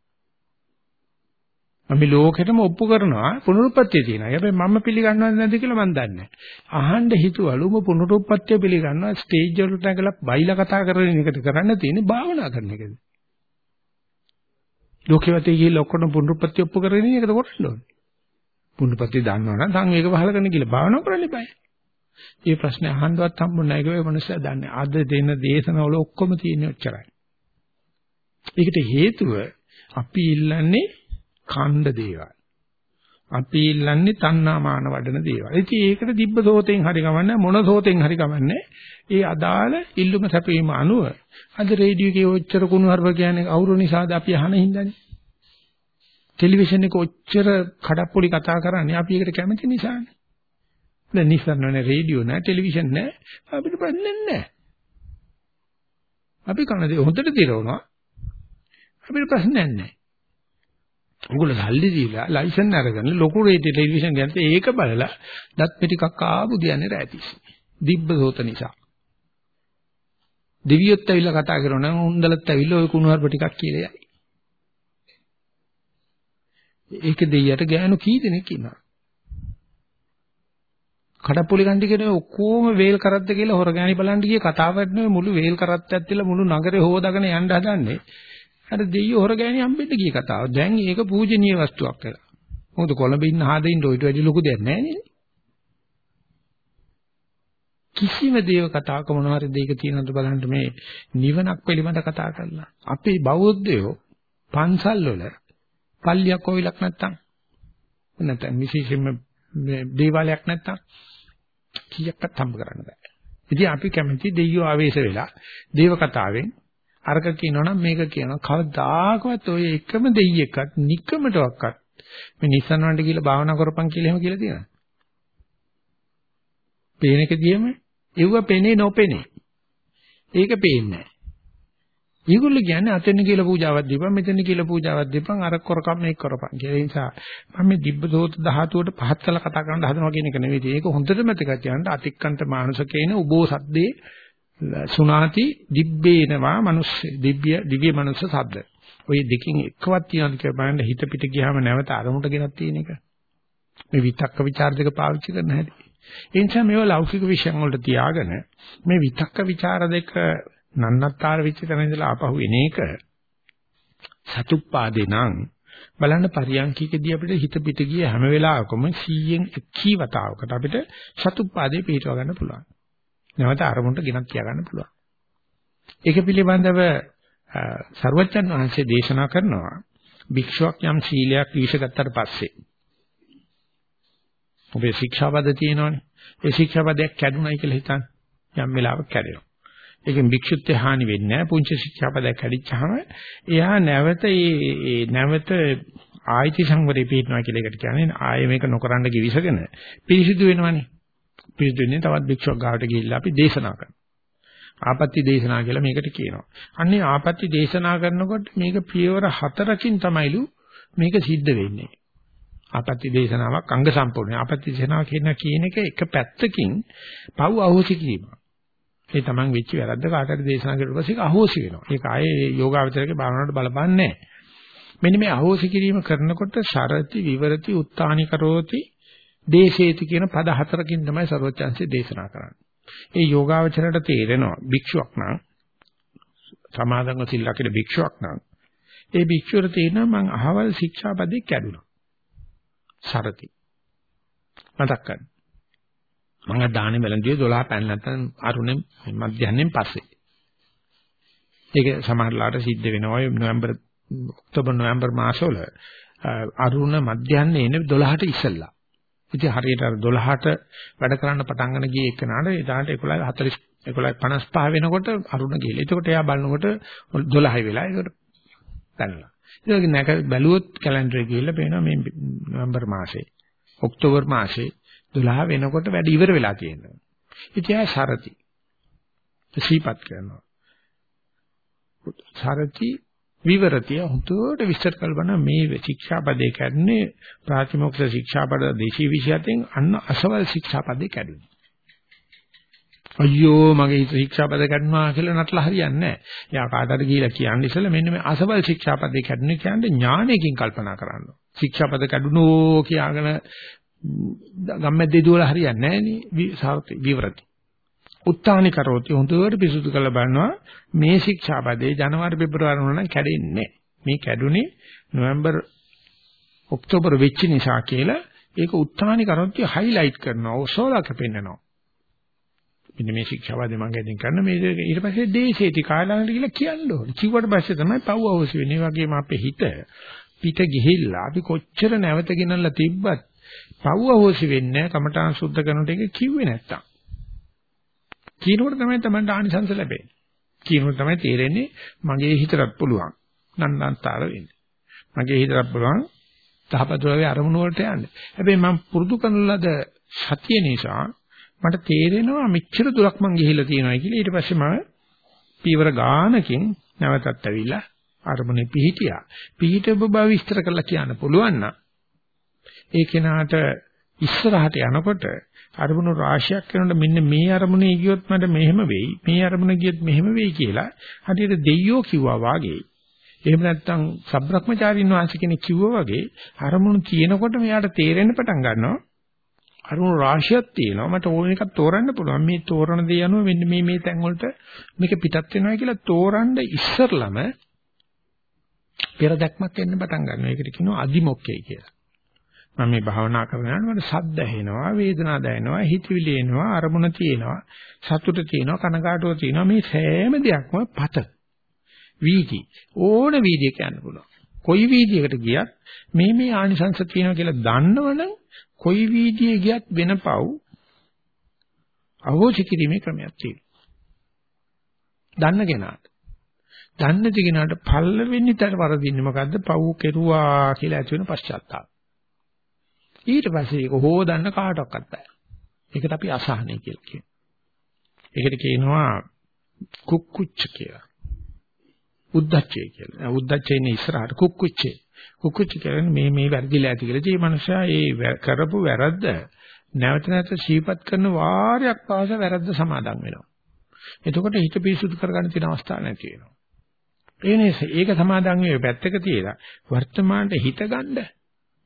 මම ලෝකෙටම ඔප්පු කරනවා පුනරුත්පත්තිය තියෙනවා. හැබැයි මම පිළිගන්නවද නැද්ද කියලා මම දන්නේ නැහැ. අහන්න හිතුවලු ඔබ පුනරුත්පත්තිය පිළිගන්නවා ස්ටේජ් වලට නැගලා බයිලා කතා කරන එකද කරන්න තියෙන්නේ භාවනා කරන එකද? ලෝකෙවතේ ගිහිල්ලා ඔක්කොම පුනරුත්පත්තිය ඔප්පු කරගෙන එකද කරන්න ඕනේ. පුණ්‍යපති දන්නවනම් සංවේග පහල කරන්න කියලා භාවනා කරන්න බෑ. මේ ප්‍රශ්නේ අහන්නවත් හම්බුනේ නැහැ කියලා මනුස්සයා දන්නේ. අද දෙන දේශනවල ඔක්කොම තියෙන ඔච්චරයි. ඒකට හේතුව අපි ඉල්ලන්නේ ඛණ්ඩ දේවල්. අපි ඉල්ලන්නේ තණ්හා මාන වඩන දේවල්. ඉතින් ඒකට දිබ්බ සෝතෙන් හරි ගමන්නේ මොන සෝතෙන් හරි ගමන්නේ. ඒ අදාළ ඉල්ලුම සැපීම අනුව අද රේඩියෝ එකේ ඔච්චර කුණු හරප කියන්නේ අවුරු නිසාද අපි අහන හින්දානේ. ටෙලිවිෂන් එක ඔච්චර කඩප්පුලි කතා කරන්නේ අපි ඒකට කැමති නිසානේ. දැන් නිසන්න නැහැ රේඩියෝ නැහැ ටෙලිවිෂන් නැහැ අපිට ප්‍රශ්නේ නැහැ. අපි කනදී හොඳට දිරවනවා. අපිට ප්‍රශ්නයක් නැහැ. උගල සල්ලි දීලා ලයිසන් අරගෙන ලොකු රේඩියෝ ටෙලිවිෂන් ගන්නත් ඒක බලලා දත් පිටිකක් ආපු දියන්නේ රැතිස්. දිබ්බ සෝත නිසා. දෙවියොත් ඇවිල්ලා කතා කරනවා නම් උන්දලත් ඇවිල්ලා ওই කුණුහරුප ටිකක් කියලා යයි. ඒක දෙයියට ගෑනු කී දෙනෙක් ඉන්නවා. කඩප්පුලි ගන්ටි කියන ඔක්කොම වේල් කරද්ද කියලා හොරගෑනි බලන්න ගියේ කතාවක් නෙවෙයි මුළු වේල් කරත්තයක් තියලා මුළු නගරේ හොදාගෙන යන්න හදන්නේ. අර දෙයියෝ හොරගෑනි හම්බෙන්න ගිය කතාව. දැන් ඒක පූජනීය වස්තුවක් කියලා. මොකද කොළඹ ඉන්න හදින්න ඔයිට වැඩි ලොකු දෙයක් නැහැ නේද? කිසිම දේව කතාවක මොනවා හරි දෙයක තියෙනවද බලන්න මේ නිවනක් පිළිබඳ කතා කරලා. අපේ බෞද්ධයෝ පන්සල් වල පල්ලියක් කොවිලක් නැත්තම් නැත්නම් විශේෂයෙන්ම දේවාලයක් නැත්තම් කීයක්වත් හම්බ කරන්න බෑ. ඉතින් අපි කැමති දෙයියෝ ආවේශ වෙලා දේව කතාවෙන් අරක කියනවනම් මේක කියනවා කවදාකවත් ඔය එකම දෙයියෙක්වත් නිකමටවත් මේ නිස්සන් වන්ට කියලා භාවනා කරපන් කියලා එහෙම කියලා තියෙනවා. පේන එකදීම ඒව පෙනේ නොපෙනේ. ඒක පේන්නේ නැහැ. ඊගොල්ලෝ කියන්නේ අතෙන් කියලා පූජාවක් දීපන් මෙතෙන් කියලා පූජාවක් දීපන් අර කරකම් මේක කරපන් කියලා. ඒ නිසා මම මේ දිබ්බදෝත ධාතුවට පහත් කළා කතා කරන්න හදනවා කියන එක නෙවෙයි. ඒක හොඳට මතක තියාගන්න අතික්කන්ත මානුෂකේන උබෝ සුණාති දිබ්බේනවා මිනිස්සෙ දිව්‍ය දිව්‍ය මනුස්ස සද්ද. ඔය දෙකෙන් එකවත් තියන කියලා බලන්න හිත පිට ගියාම නැවත අරමුණට ගෙනත් තියෙන එක. මේ විතක්ක ਵਿਚාර දෙක පාවිච්චි කරන්න හැටි. ඒ නිසා මේවා ලෞකික විෂයන් වලට තියාගෙන මේ විතක්ක ਵਿਚාර දෙක නන්නත්තර විචිතන ඉඳලා ආපහු එන එක සතුප්පාදේ නම් බලන්න පරියන්කීකදී අපිට හිත පිට ගිය හැම වෙලාවකම 100න් 1 වතාවකට අපිට සතුප්පාදේ පිටව ගන්න පුළුවන්. නැවත අරමුණට ගෙනත් තියා ගන්න පුළුවන්. ඒක පිළිබඳව සර්වජන් වහන්සේ දේශනා කරනවා භික්ෂුවක් යම් සීලයක් විශ්ගත්තට පස්සේ ඔබේ ශික්ෂාපද තියෙනවනේ. ඒ ශික්ෂාපදයක් කැඩුනයි කියලා හිතන්න. යම් වෙලාවක කැඩෙනවා. ඒකෙන් භික්ෂුත්වය හානි වෙන්නේ නැහැ. පුංචි ශික්ෂාපදයක් කැඩිච්චාම එයා නැවත ඒ නැවත ආයිති සංවරේ පිටනවා කියලා එකට කියන්නේ ආයෙ මේක නොකරන්න කිවිසගෙන පිරිසිදු වෙනවනේ. පිරිසිදු වෙන්නේ තවත් භික්ෂුවක් ගාවට ගිහිල්ලා අපි දේශනා කරනවා. ආපත්‍ති දේශනා කියලා මේකට කියනවා. අන්නේ ආපත්‍ති දේශනා කරනකොට මේක පියවර හතරකින් තමයිලු මේක සිද්ධ වෙන්නේ. ආපත්‍ති දේශනාවක් අංග සම්පූර්ණයි. ආපත්‍ති දේශනාව කියන කියන එක එක පැත්තකින් පව් අහෝසි කිරීම. ඒ තමන් වෙච්ච වැරද්ද කාටද දේශනා කරුවට පස්සේ ඒක අහෝසි වෙනවා. ඒක ආයේ යෝගාවචරයේ භාවනාවට බලපන්නේ නැහැ. මෙන්න මේ අහෝසි කිරීම කරනකොට සරති විවරති උත්තානි කරෝති දේශේති කියන පද හතරකින් තමයි ਸਰවඥාන්සේ දේශනා කරන්නේ. ඒ යෝගාවචරයට තේරෙනවා භික්ෂුවක් නම් සමාදන්ව සිල් ලකින භික්ෂුවක් නම් ඒ භික්ෂුවට තේරෙනවා මං අහවල් ශික්ෂාපදේ කැඩුනා. සරති. මතක් ගන්න. මම දාන්නේ මෙලන්දියේ 12 පැන් නැත්නම් අරුණෙන් මධ්‍යහ්නෙන් පස්සේ. ඒක සමහරලාට සිද්ධ වෙනවා නොවැම්බර් ඔක්තෝබර් නොවැම්බර් මාසවල අරුණ මධ්‍යහ්නේ එන්නේ 12ට ඉස්සෙල්ලා. ඉතින් හරියට අර 12ට වැඩ කරන්න පටන් ගන්න ගියේ එක්කනට එදාට 11:40 11:55 වෙනකොට අරුණ ගිහලා. එතකොට එයා බලනකොට 12යි වෙලා ඒකට පැනලා. ඒක නැක බැලුවොත් කැලෙන්ඩරේ ගිහිල්ලා පේනවා මේ නොවැම්බර් මාසේ ඔක්තෝබර් මාසේ 12 වෙනකොට වැඩ ඉවර වෙලා තියෙනවා. ඉතින් ආ සරති. සීපත් කරනවා. සරති විවරතිය හුදුට විස්තර කරලා මේ ශික්ෂාපදේ කැඩන්නේ ප්‍රාතිමෝක්ෂ ශික්ෂාපද 227න් අන්න අසවල් ශික්ෂාපදේ කැඩුනේ. අයියෝ මගේ ශික්ෂාපද කැඩුනා කියලා නටලා හරියන්නේ නැහැ. එයා කාටද කියලා කියන්නේ ඉස්සෙල්ලා මෙන්න මේ අසවල් ශික්ෂාපදේ කැඩුනේ කියන්නේ ඥානයකින් කල්පනා කරන්න. ශික්ෂාපද කැඩුනෝ කියාගෙන ගම්මැද්දේ දුවලා හරියන්නේ නැහැ නේ විවරති. උත්තානි කරෝති හොඳට පිසුදු කරලා බලනවා මේ ශික්ෂාපදේ ජනවාරි පෙබරවාරි වුණා නම් කැඩෙන්නේ මේ කැඩුනේ නොවැම්බර් ඔක්තෝබර් වෙච්ච නිසා කියලා ඒක උත්හානි කරොත් හයිලයිට් කරනවා ඔසෝලා කැපෙන්නනවා. මෙන්න මේ ශික්ෂාවාදී මම ගැදින් කරන මේ ඊට පස්සේ දේශේති කාලයකට කියලා කියන්න ඕනේ. කිව්වට පස්සේ තමයි පව් අවශ්‍ය වෙන්නේ. ඒ වගේම අපේ හිත පිට ගිහිල්ලා අපි කොච්චර නැවත ගෙනල්ලා තිබ්බත් පව් අවශ්‍ය වෙන්නේ කමඨාන් සුද්ධ කරනට එක කිව්වේ නැත්තම්. කියනකොට තමයි Tamanට ආනිසංස ලැබෙන්නේ. කියනකොට තමයි තේරෙන්නේ මගේ හිතටත් පුළුවන්. නන්නන්තර වෙන්නේ. මගේ හිතටත් පුළුවන් තහපතුලේ අරමුණු වලට යන්න. හැබැයි මම පුරුදු කරන ලද සතිය නිසා මට තේරෙනවා මෙච්චර දුරක් මං ගිහිල්ලා තියෙනවා කියලා. ඊට පස්සේ මම පීවර ගානකින් නැවතත් ඇවිල්ලා අරමුණේ පිහිටියා. පිහිටව බව විස්තර කරලා කියන්න පුළුවන් නම් ඒ කෙනාට ඉස්සරහට යනකොට අරමුණු රාශියක් වෙනකොට මෙන්න මේ අරමුණේ ගියොත් මට මෙහෙම වෙයි මේ අරමුණ ගියොත් මෙහෙම වෙයි කියලා හරියට දෙයියෝ කිව්වා වාගේ. එහෙම නැත්නම් සබ්‍රක්‍මචාරින් වහන්සේ කෙනෙක් කිව්වා වගේ අරමුණු තියෙනකොට මෙයාට තේරෙන්න පටන් ගන්නවා. අරමුණු රාශියක් තියෙනවා. මට ඕන එකක් තෝරන්න පුළුවන්. මේ තෝරන දේ අනුව මෙන්න මේ මේ තැන් වලට මේක පිටත් වෙනවා කියලා තෝරන්න ඉස්සරළම පෙර දැක්මක් එන්න පටන් ගන්නවා. ඒකට කියනවා අදිමොක්කේ කියලා. මම මේ භාවනා කරනකොට මට සද්ද ඇහෙනවා වේදනා දැනෙනවා හිතවිලි එනවා අරමුණ තියෙනවා සතුට තියෙනවා කනගාටුව තියෙනවා. මේ සෑම දෙයක්ම පත. වීදි. ඕන වීදිය කියන්න පුළුවන්. කොයි වීදියකට ගියත් මේ මේ ආනිසංස තියෙනවා කියලා දන්නවනම් කොයි වීදියේ ගියත් වෙන පව් අවෝචි කිරීමේ ක්‍රමයක් තියෙනවා. දන්න කෙනාට. දන්නේ නැති කෙනාට පල්ලෙවෙන්නි තර වරදින්නේ මොකද්ද? පව් කෙරුවා කියලා ඇති වෙන පශ්චාත්තාප. ඊට පස්සේ ඒක හොදන්න කාටවත් බෑ. ඒකට අපි අසහනයි කියලා කියනවා. ඒකට කියනවා කුක්කුච්ච කියලා. උද්දච්චය කියලා. උද්දච්චය ඉන්නේ ඉස්සරහට කුක්කුච්චේ. කුක්කුච්ච කියන්නේ මේ මේ වැරදිලා ඇති කියලා. ඒ මනුස්සයා ඒ කරපු වැරද්ද නැවත නැවත සීපත් කරන වාරයක් පාස වැරද්ද සමාදන් වෙනවා. එතකොට හිත පිරිසුදු කරගන්න තියෙන අවස්ථා නැති වෙනවා. ඒ නිසා ඒක සමාදන් වෙන්නේ පැත්තක තියලා වර්තමානට හිත ගන්න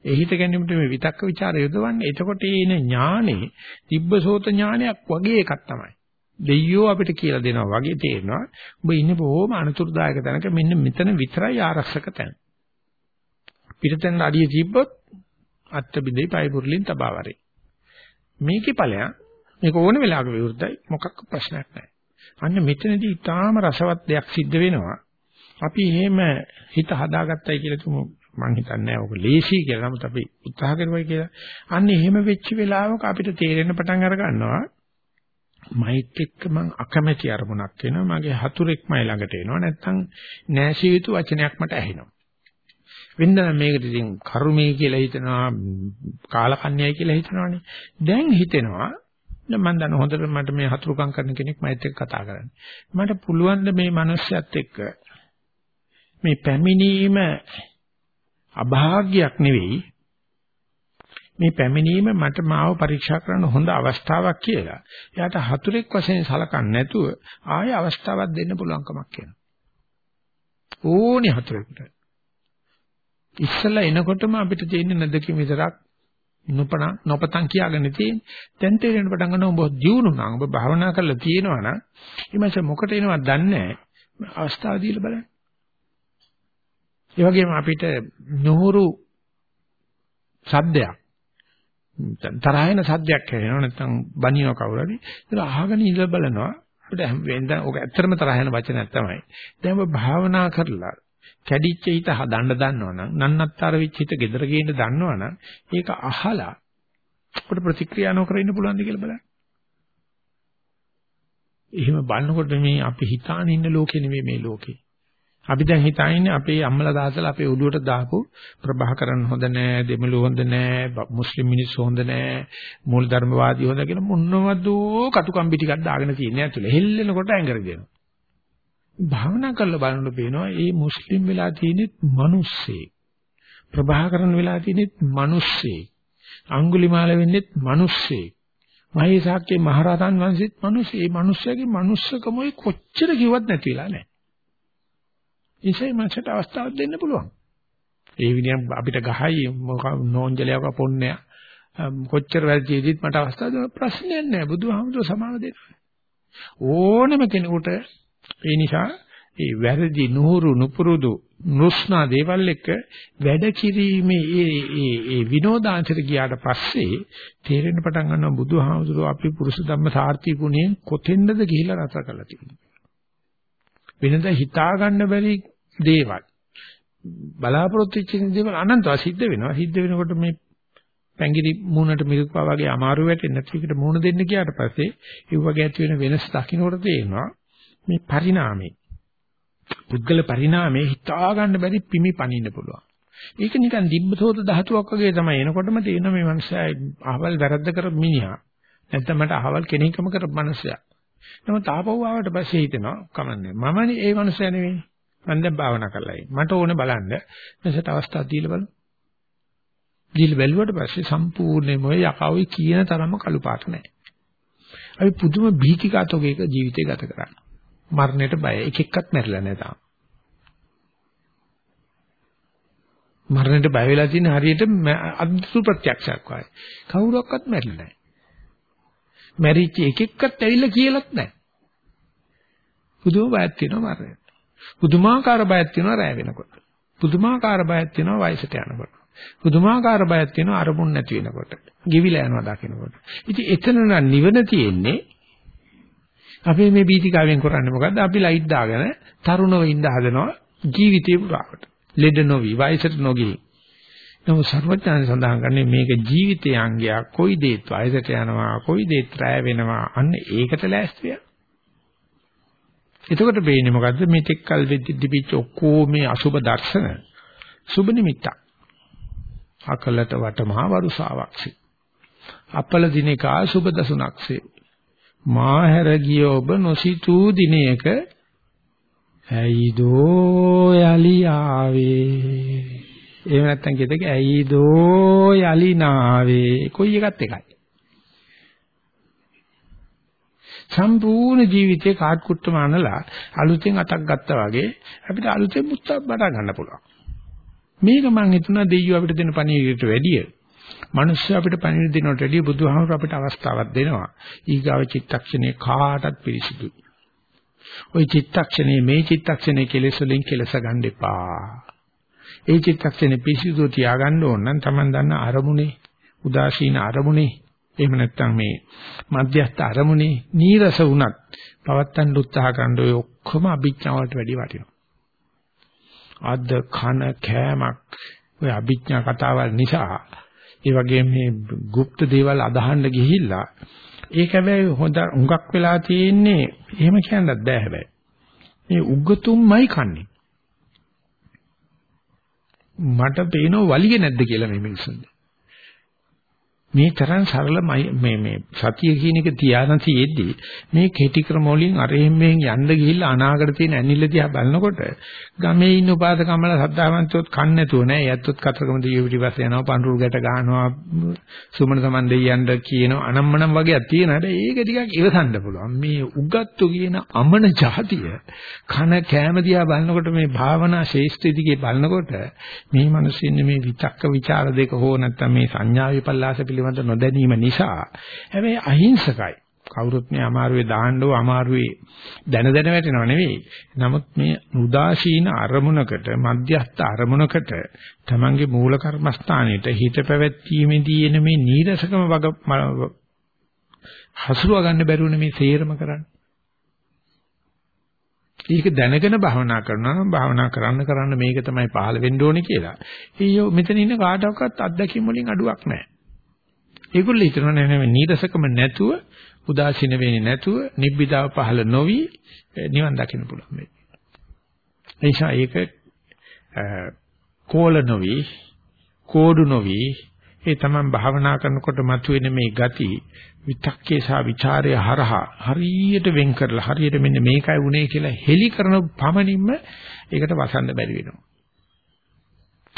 ඒ හිත ගැනීමට මේ විතක්ක ਵਿਚාර යොදවන්නේ. එතකොට ඒන ඥානේ තිබ්බසෝත ඥානයක් වගේ එකක් තමයි. දෙයියෝ අපිට කියලා දෙනවා වගේ තේරෙනවා. ඔබ ඉන්නේ බොහොම අනුතුරුදායක තැනක මෙන්න මෙතන විතරයි ආරක්ෂක තැන. පිටතෙන් අඩිය තිබ්බොත් අත්ත බිඳේ පය පුරලින් තබාවරේ. මේකේ ඵලයක් මේක ඕන වෙලාවක විවෘතයි මොකක් ප්‍රශ්නයක් නැහැ. අන්න මෙතනදී ඊටාම රසවත් දෙයක් සිද්ධ වෙනවා. අපි එහෙම හිත හදාගත්තයි කියලා තුමු මම හිතන්නේ ඔක ලේසි කියලා. නමුත් අපි උත්සාහ කරුවයි කියලා. අන්න එහෙම වෙච්ච වෙලාවක අපිට තේරෙන්න පටන් අර ගන්නවා. මයිත් එක්ක මං අකමැති අරමුණක් වෙනවා. මගේ හතුරෙක් මයි ළඟට එනවා. නැත්තම් නැසිය යුතු වචනයක් මට ඇහෙනවා. වෙන්න මේකට ඉතින් කර්මයේ කියලා හිතනවා කාලකන්‍යයි කියලා හිතනවානේ. දැන් හිතෙනවා මම දන්න හොඳට මට මේ හතුරුකම් කරන කෙනෙක් මයිත් එක්ක කතා කරන්න. මට පුළුවන් මේ මිනිස්සයත් එක්ක මේ පැමිණීම අභාග්‍යයක් නෙවෙයි මේ පැමිණීම මට මාව පරීක්ෂා කරන්න හොඳ අවස්ථාවක් කියලා. එයාට හතුරෙක් වශයෙන් සලකන්නේ නැතුව ආයෙ අවස්ථාවක් දෙන්න පුළුවන්කමක් කියනවා. ඕනි හතුරෙකුට. ඉස්සලා එනකොටම අපිට තියෙන නැදකින් විතරක් නොපන නොපතන් කියාගෙන තියෙන්නේ. දැන් තේරෙන පටන් ගන්නවා ඔබ දියුණු නම් ඔබ භාවනා කරලා තියෙනවා නම් ඊමණස මොකට එනවද දන්නේ නැහැ. අවස්ථාව දීලා බලන්න. ඒ වගේම අපිට නොහුරු සද්දයක් තරහින සද්දයක් ඇහෙනවා නැත්නම් බනිනව කවුරු හරි ඒක අහගෙන ඉඳලා බලනවා අපිට වෙනද ඔක ඇත්තටම තරහින වචනයක් තමයි දැන් ඔබ භාවනා කරලා කැඩිච්ච හිත හදන්න දන්නවනම් නන්නත්තර වෙච්ච හිත gedara ගේන්න දන්නවනම් ඒක අහලා අපිට ප්‍රතික්‍රියා නොකර ඉන්න පුළුවන්ද කියලා බලන්න. එහෙම බලනකොට මේ අපි හිතාන ඉන්න ලෝකෙ නෙමෙයි මේ ලෝකේ. අපි දැන් හිතන්නේ අපේ අම්මලා දාසලා අපේ ඔළුවට දාපු ප්‍රභාකරන් හොඳ නෑ දෙමළු හොඳ නෑ මුස්ලිම් මිනිස්සු හොඳ නෑ මූල ධර්මවාදී හොඳ කියලා මොනවද කටුකම්බි ටිකක් දාගෙන තියෙන ඇතුලේ. හෙල්ලෙනකොට ඇඟර දෙනවා. භාවනා කරලා බලනකොට පේනවා මේ මුස්ලිම් වෙලා තියෙනෙත් මිනිස්සේ. ප්‍රභාකරන් වෙලා තියෙනෙත් මිනිස්සේ. අඟුලිමාල වෙන්නෙත් මිනිස්සේ. මහේසාක්කේ මහරහතන් වහන්සේත් මිනිස්සේ. මේ මිනිස්සයාගේ මිනිස්සකමයි කොච්චර කිව්වත් නැති වෙලා නැහැ ඒසයි මනසට අවස්ථාවක් දෙන්න පුළුවන්. ඒ විදිහට අපිට ගහයි නෝන්ජලයක පොන්නය කොච්චර වැරදිදීත් මට අවස්ථාවක් දෙන්න ප්‍රශ්නයක් නැහැ. බුදුහාමුදුර සමාව දෙනවා. ඕනම කෙනෙකුට ඒ නිසා ඒ වැරදි නුහුරු නුපුරුදු නුස්නා දේවල් එක්ක වැඩ කිරීමේ ඒ ඒ ඒ විනෝදාංශයට ගියාට පස්සේ තේරෙන්න පටන් ගන්නවා බුදුහාමුදුරුවෝ අපි පුරුෂ ධම්ම සාර්ථී ගුණයෙන් කොතෙන්ද ගිහිලා රස කළා තියෙන්නේ. වෙනද හිතා ගන්න බැරි දේවල් බලාපොරොත්තු වෙච්ච දේවල් අනන්තව සිද්ධ වෙනවා. සිද්ධ වෙනකොට මේ පැංගිරි මූණට මිරිකපා වගේ අමාරු වැටෙන්නේ නැති එකට මූණ දෙන්න ගියාට පස්සේ ඒ වගේ ඇති වෙන වෙනස් දකින්නකොට තේරෙනවා මේ පරිණාමය. පුද්ගල පරිණාමයේ හිතා ගන්න බැරි පිමි පනින්න පුළුවන්. ඒක නිකන් දිබ්බතෝත ධාතුවක් වගේ තමයි එනකොටම තේරෙන මේ මනුස්සයා අහවල් වැරද්ද කර මිනිහා. නැත්නම් මට අහවල් කෙනෙක්ම කර මනුස්සයා. නමුත් ආපහු ආවට පස්සේ හිතෙනවා කමන්නේ. මමනේ ඒ මනුස්සයා නෙවෙයි. මම දැන් භාවනා කරලා ඉන්නේ. මට ඕනේ බලන්න. මෙසට අවස්ථාවක් දීලා බලන්න. දීලා බැලුවට පස්සේ සම්පූර්ණයෙන්ම ඔය යකවයි කියන තරම කළු පාට නැහැ. අපි පුදුම බීතිකාතෝගේක ජීවිතය ගත කරන්නේ. මරණයට බය. එක එක්කත් මැරිලා නැහැ තාම. මරණයට බය වෙලා තියෙන හරියට අද්දුරු ප්‍රත්‍යක්ෂයක් වගේ. කවුරක්වත් මැරිලා නැහැ. මැරිච්ච එක එක්කත් ඇවිල්ලා කියලාත් නැහැ. පුදුම බයක් තියෙනවා මරණයට. පුදුමාකාර බයක් තියෙනවා රැ වෙනකොට. පුදුමාකාර බයක් තියෙනවා වයසට යනකොට. පුදුමාකාර බයක් තියෙනවා අරමුණ නැති වෙනකොට. ගිවිලා යනවා දකින්නකොට. ඉතින් එතන නම් නිවන තියෙන්නේ අපි මේ බීතිකාවෙන් කරන්නේ මොකද්ද? අපි ලයිට් දාගෙන තරුණව ඉඳ හදනවා ජීවිතේ පුරාවට. ලෙඩ නොවි වයසට නොගිහින්. නමුත් සර්වඥාන් සඳහන් කරන්නේ මේක ජීවිතයේ අංගයක්. කොයි දේත් වයසට යනවා, කොයි දේත් රැ වෙනවා. අන්න ඒකට ලෑස්තිය. එතකොට වෙන්නේ මොකද්ද? මේ තෙක්කල් වෙද්දි දිපිච්ච ඔක්කොම මේ අසුබ දර්ශන සුබ නිමිත්තක්. අකලට වටමහා වරුසාවක්සේ. අපල දිනේකා සුබ දසුණක්සේ. මාහැර ගිය ඔබ නොසිතූ දිනයක ඇයිදෝ යලි ආවේ එහෙම නැත්නම් කියතක ඇයිදෝ යලි නාවේ කොයි එකත් එකයි සම්පූර්ණ ජීවිතේ කාට් කුට්ටම අනලා අලුතෙන් අතක් ගත්තා වගේ අපිට අලුතෙන් මුත්තක් බඩ ගන්න පුළුවන් මේක මම හිතුණා දෙයියෝ අපිට දෙන පණිවිඩයට වැඩිය මිනිස්සු අපිට පණිවිඩ දෙනවට වැඩිය බුදුහාමර අපිට අවස්ථාවක් දෙනවා. ඊගාව චිත්තක්ෂණේ කාටත් පිරිසිදුයි. ওই චිත්තක්ෂණේ මේ චිත්තක්ෂණේ කෙලෙස් වලින් කෙලස ගන්න එපා. ඒ චිත්තක්ෂණේ පිරිසිදු තියාගන්න ඕන නම් Taman දන්න අරමුණේ උදාසීන අරමුණේ එහෙම නැත්නම් මේ මධ්‍යස්ථ අරමුණේ නීරස වුණත් පවත්තන්න උත්සාහ කරන ඔය ඔක්කොම අභිඥාවට වැඩි වටිනවා. අද කන කෑමක් ඔය අභිඥා කතාවල් නිසා ඒ වගේම මේ গুপ্ত දේවල් අදහන්න ගිහිල්ලා ඒක හැබැයි හොඳ හුඟක් වෙලා තියෙන්නේ එහෙම කියන්නත් බෑ හැබැයි. මේ උග්ගතුම්මයි කන්නේ. මට පේනව වලිගේ නැද්ද කියලා මේ මිනිස්සුන්ට. මේ තරම් සරල මේ මේ සතිය කියන එක තියාන තියෙද්දි මේ කෙටි ක්‍රම වලින් අරෙහිම් මෙහෙන් යන්න ගිහිල්ලා අනාගත තියෙන ඇනිල්ල දිහා බලනකොට ගමේ ඉන්න උපාසකම්මල සද්ධාවන්තයොත් කන් නැතුව නෑ. යැත්තොත් කතරගම දියුවිලි පස්සේ යනවා පඳුරු ගැට ගන්නවා සුමන සමන් දෙයියන්ට කියන අනම්මනම් වගේ තියෙන හැබැයි ඒක ටිකක් ඉවසන්න පුළුවන්. මේ උගත්තු කියන අමන જાතිය කන කෑම දිහා බලනකොට මේ භාවනා ශේෂ්ත්‍රි දිගේ බලනකොට මේ මිනිස්සු ඉන්නේ මේ විතක්ක ਵਿਚාර දෙක හෝ නැත්නම් මේ සංඥා විපල්ලාස පිළිබඳ පිළිබඳ නොදැනීම නිසා හැබැයි අහිංසකයි. කවුරුත් මේ අමාරුවේ දාන්නව අමාරුවේ දැන දැන වැටෙනව නෙවෙයි. නමුත් මේ උදාසීන අරමුණකට මධ්‍යස්ථ අරමුණකට තමන්ගේ මූල කර්මස්ථානෙට හිත පැවැත්ීමේදී එන මේ නීරසකම වග හසුරුව ගන්න බැරුණේ මේ තේරම කරන්නේ. ඒක දැනගෙන භාවනා කරනවා නම් භාවනා කරන්න කරන්න මේක තමයි පහළ වෙන්න ඕනේ කියලා. ඊයෝ මෙතන ඉන්න කාටවත් අත්දැකීම් වලින් අඩුවක් නැහැ. ඒගොල්ලෝ හිතනවා නෑ නෑ නීරසකම නැතුව උදාසීන වෙන්නේ නැතුව නිබ්බිදාව පහළ නොවි නිවන් දකින්න පුළුවන් මේ. එනිසා ඒක කෝල නොවි කෝඩු නොවි ඒ තමන් භාවනා කරනකොට මතුවෙන මේ ගති විතක්කේ සහ ਵਿਚාරය හරහා හරියට වෙන් කරලා හරියට මෙන්න මේකයි වුනේ කියලා හෙලි කරන පමණින්ම ඒකට වසන්න බැරි වෙනවා.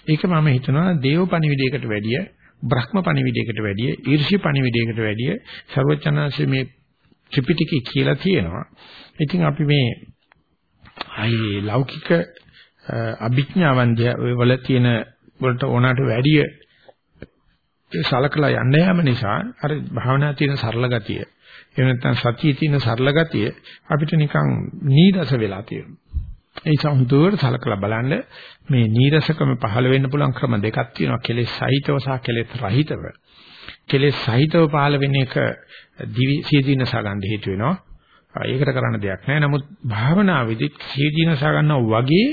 ඒක මම හිතනවා දේව පණිවිඩයකට වැඩිය බ්‍රහ්ම පණිවිඩයකට වැඩිය ඊර්ෂි පණිවිඩයකට වැඩිය ਸਰවචනාංශයේ මේ ත්‍රිපිටකේ කියලා තියෙනවා. ඉතින් අපි මේ අයි ලෞකික අභිඥාවන් වල තියෙන වලට ඕනට වැඩිය සලකලා යන්න යාම නිසා අර භාවනා තියෙන සරල ගතිය එහෙම නැත්නම් සතියේ තියෙන සරල ගතිය අපිට නිකන් නීරස වෙලා තියෙනවා. ඒ නිසා හුදුවට සලකලා බලන්න මේ නීරසකම පහළ වෙන්න පුළුවන් ක්‍රම දෙකක් තියෙනවා කෙලෙස් සහිතව සහ කෙලෙස් රහිතව. කෙලෙස් සහිතව පහළ වෙන එක දිවි සීදීනස ගන්න හේතු වෙනවා. ඒකට කරන්න දෙයක් නැහැ. නමුත් භාවනාවේදී සීදීනස ගන්නවා වගේ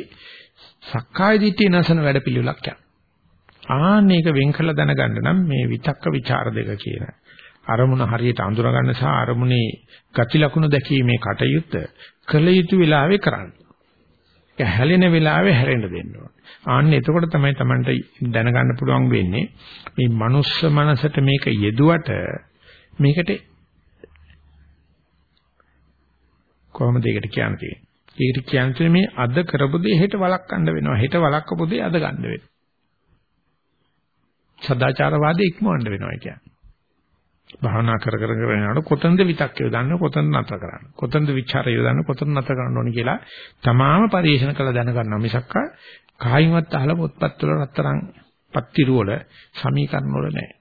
සක්කාය දිට්ඨිය නැසන වැඩපිළිවෙලක් යනවා. ආන්න ඒක වෙන් කළ දැනගන්න නම් මේ විතක්ක ਵਿਚාර දෙක කියන අරමුණ හරියට අඳුර ගන්න සහ අරමුණේ ගති ලක්ෂණ දැකීමේ කටයුත්ත කළ යුතු වෙලාවේ කරන්න. ඒක හැලෙන වෙලාවේ හැරෙන්න දෙන්න ඕන. ආන්න එතකොට තමයි Tamanට දැනගන්න පුළුවන් වෙන්නේ මේ මනුස්ස මනසට මේක යෙදුවට මේකට කොහොමද ඒකට කියන්නේ? ඒකට කියන්නේ මේ අද කරපු දේ හෙට වළක්වන්න වෙනවා. හෙට වළක්වපු දේ අද ගන්න වෙනවා. සදාචාරවාදී ඉක්මවන්න වෙනවා කියන්නේ. භාවනා කර කර කර යනකොට කොතනද විතක්කය දාන්න කොතනද නතර කරන්න. කොතනද ਵਿਚාරය දාන්න කොතනද නතර කරන්න ඕනේ කියලා තමාම පරිශන කළ දැනගන්නවා මිසක්ක කායින්වත් අහලා පොත්පත් වල රත්තරන් පත්තිරු වල සමීකරණ වල නැහැ.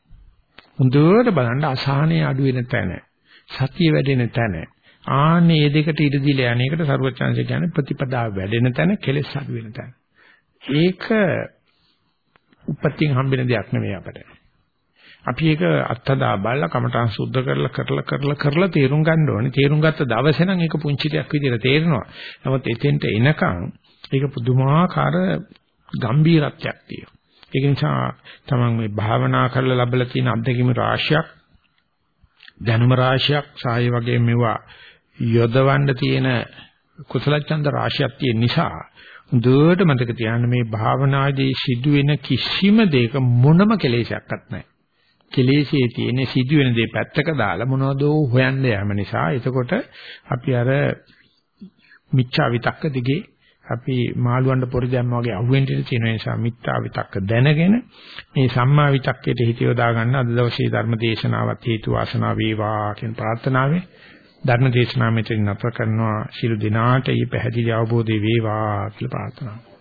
හොඳට බලන්න අසහනය අඩු වෙන තැන සතිය වැඩෙන තැන ආන්නේ මේ දෙකට ඉඩ දීලා යන්නේකට සරුවචාන්සේ කියන්නේ ප්‍රතිපදාව වැඩෙන තැන කෙලෙස් අඩු වෙන තැන. ඒක උපත්යෙන් හම්බෙන දෙයක් නෙමෙයි අපට. අපි ඒක අත්හදා බලලා කමඨාන් සුද්ධ කරලා කරලා කරලා කරලා තේරුම් ගන්න ඕනේ. තේරුම් ගත්ත දවසේ නම් ඒක පුංචි දෙයක් විදිහට තේරෙනවා. නමුත් එතෙන්ට එනකන් ඒක පුදුමාකාර ගම්බීරත්වයක් තියෙනවා. ඒක නිසා තමන් මේ භාවනා කරලා ලැබලා තියෙන අත්දැකීම් රාශියක් දැනුම රාශියක් සාය වගේ මේවා යොදවන්න තියෙන කුසල ඡන්ද රාශියක් තියෙන නිසා දුවට මතක තියාගන්න මේ භාවනාදී සිදුවෙන කිසිම දෙයක මොනම කෙලෙසයක්වත් නැහැ. කෙලෙසේ තියෙන සිදුවෙන දේ පැත්තක දාලා මොනවද හොයන්න යෑම නිසා එතකොට අපි අර මිච්ඡා විතක්ක දිගේ අපි මාළුවන්ට පොරි දැම්ම වගේ අහුවෙන්න තියෙන නිසා මිත්‍යා විතක්ක දැනගෙන මේ සම්මා විතක්කයට හිත යොදා ගන්න අද දවසේ ධර්ම දේශනාවත් හේතු වාසනා වේවා කියන ප්‍රාර්ථනාවෙන් ධර්ම දේශනාව මෙතන නතර කරනවා. ශිළු දිනාට ඊ පැහැදිලි අවබෝධය වේවා කියලා ප්‍රාර්ථනා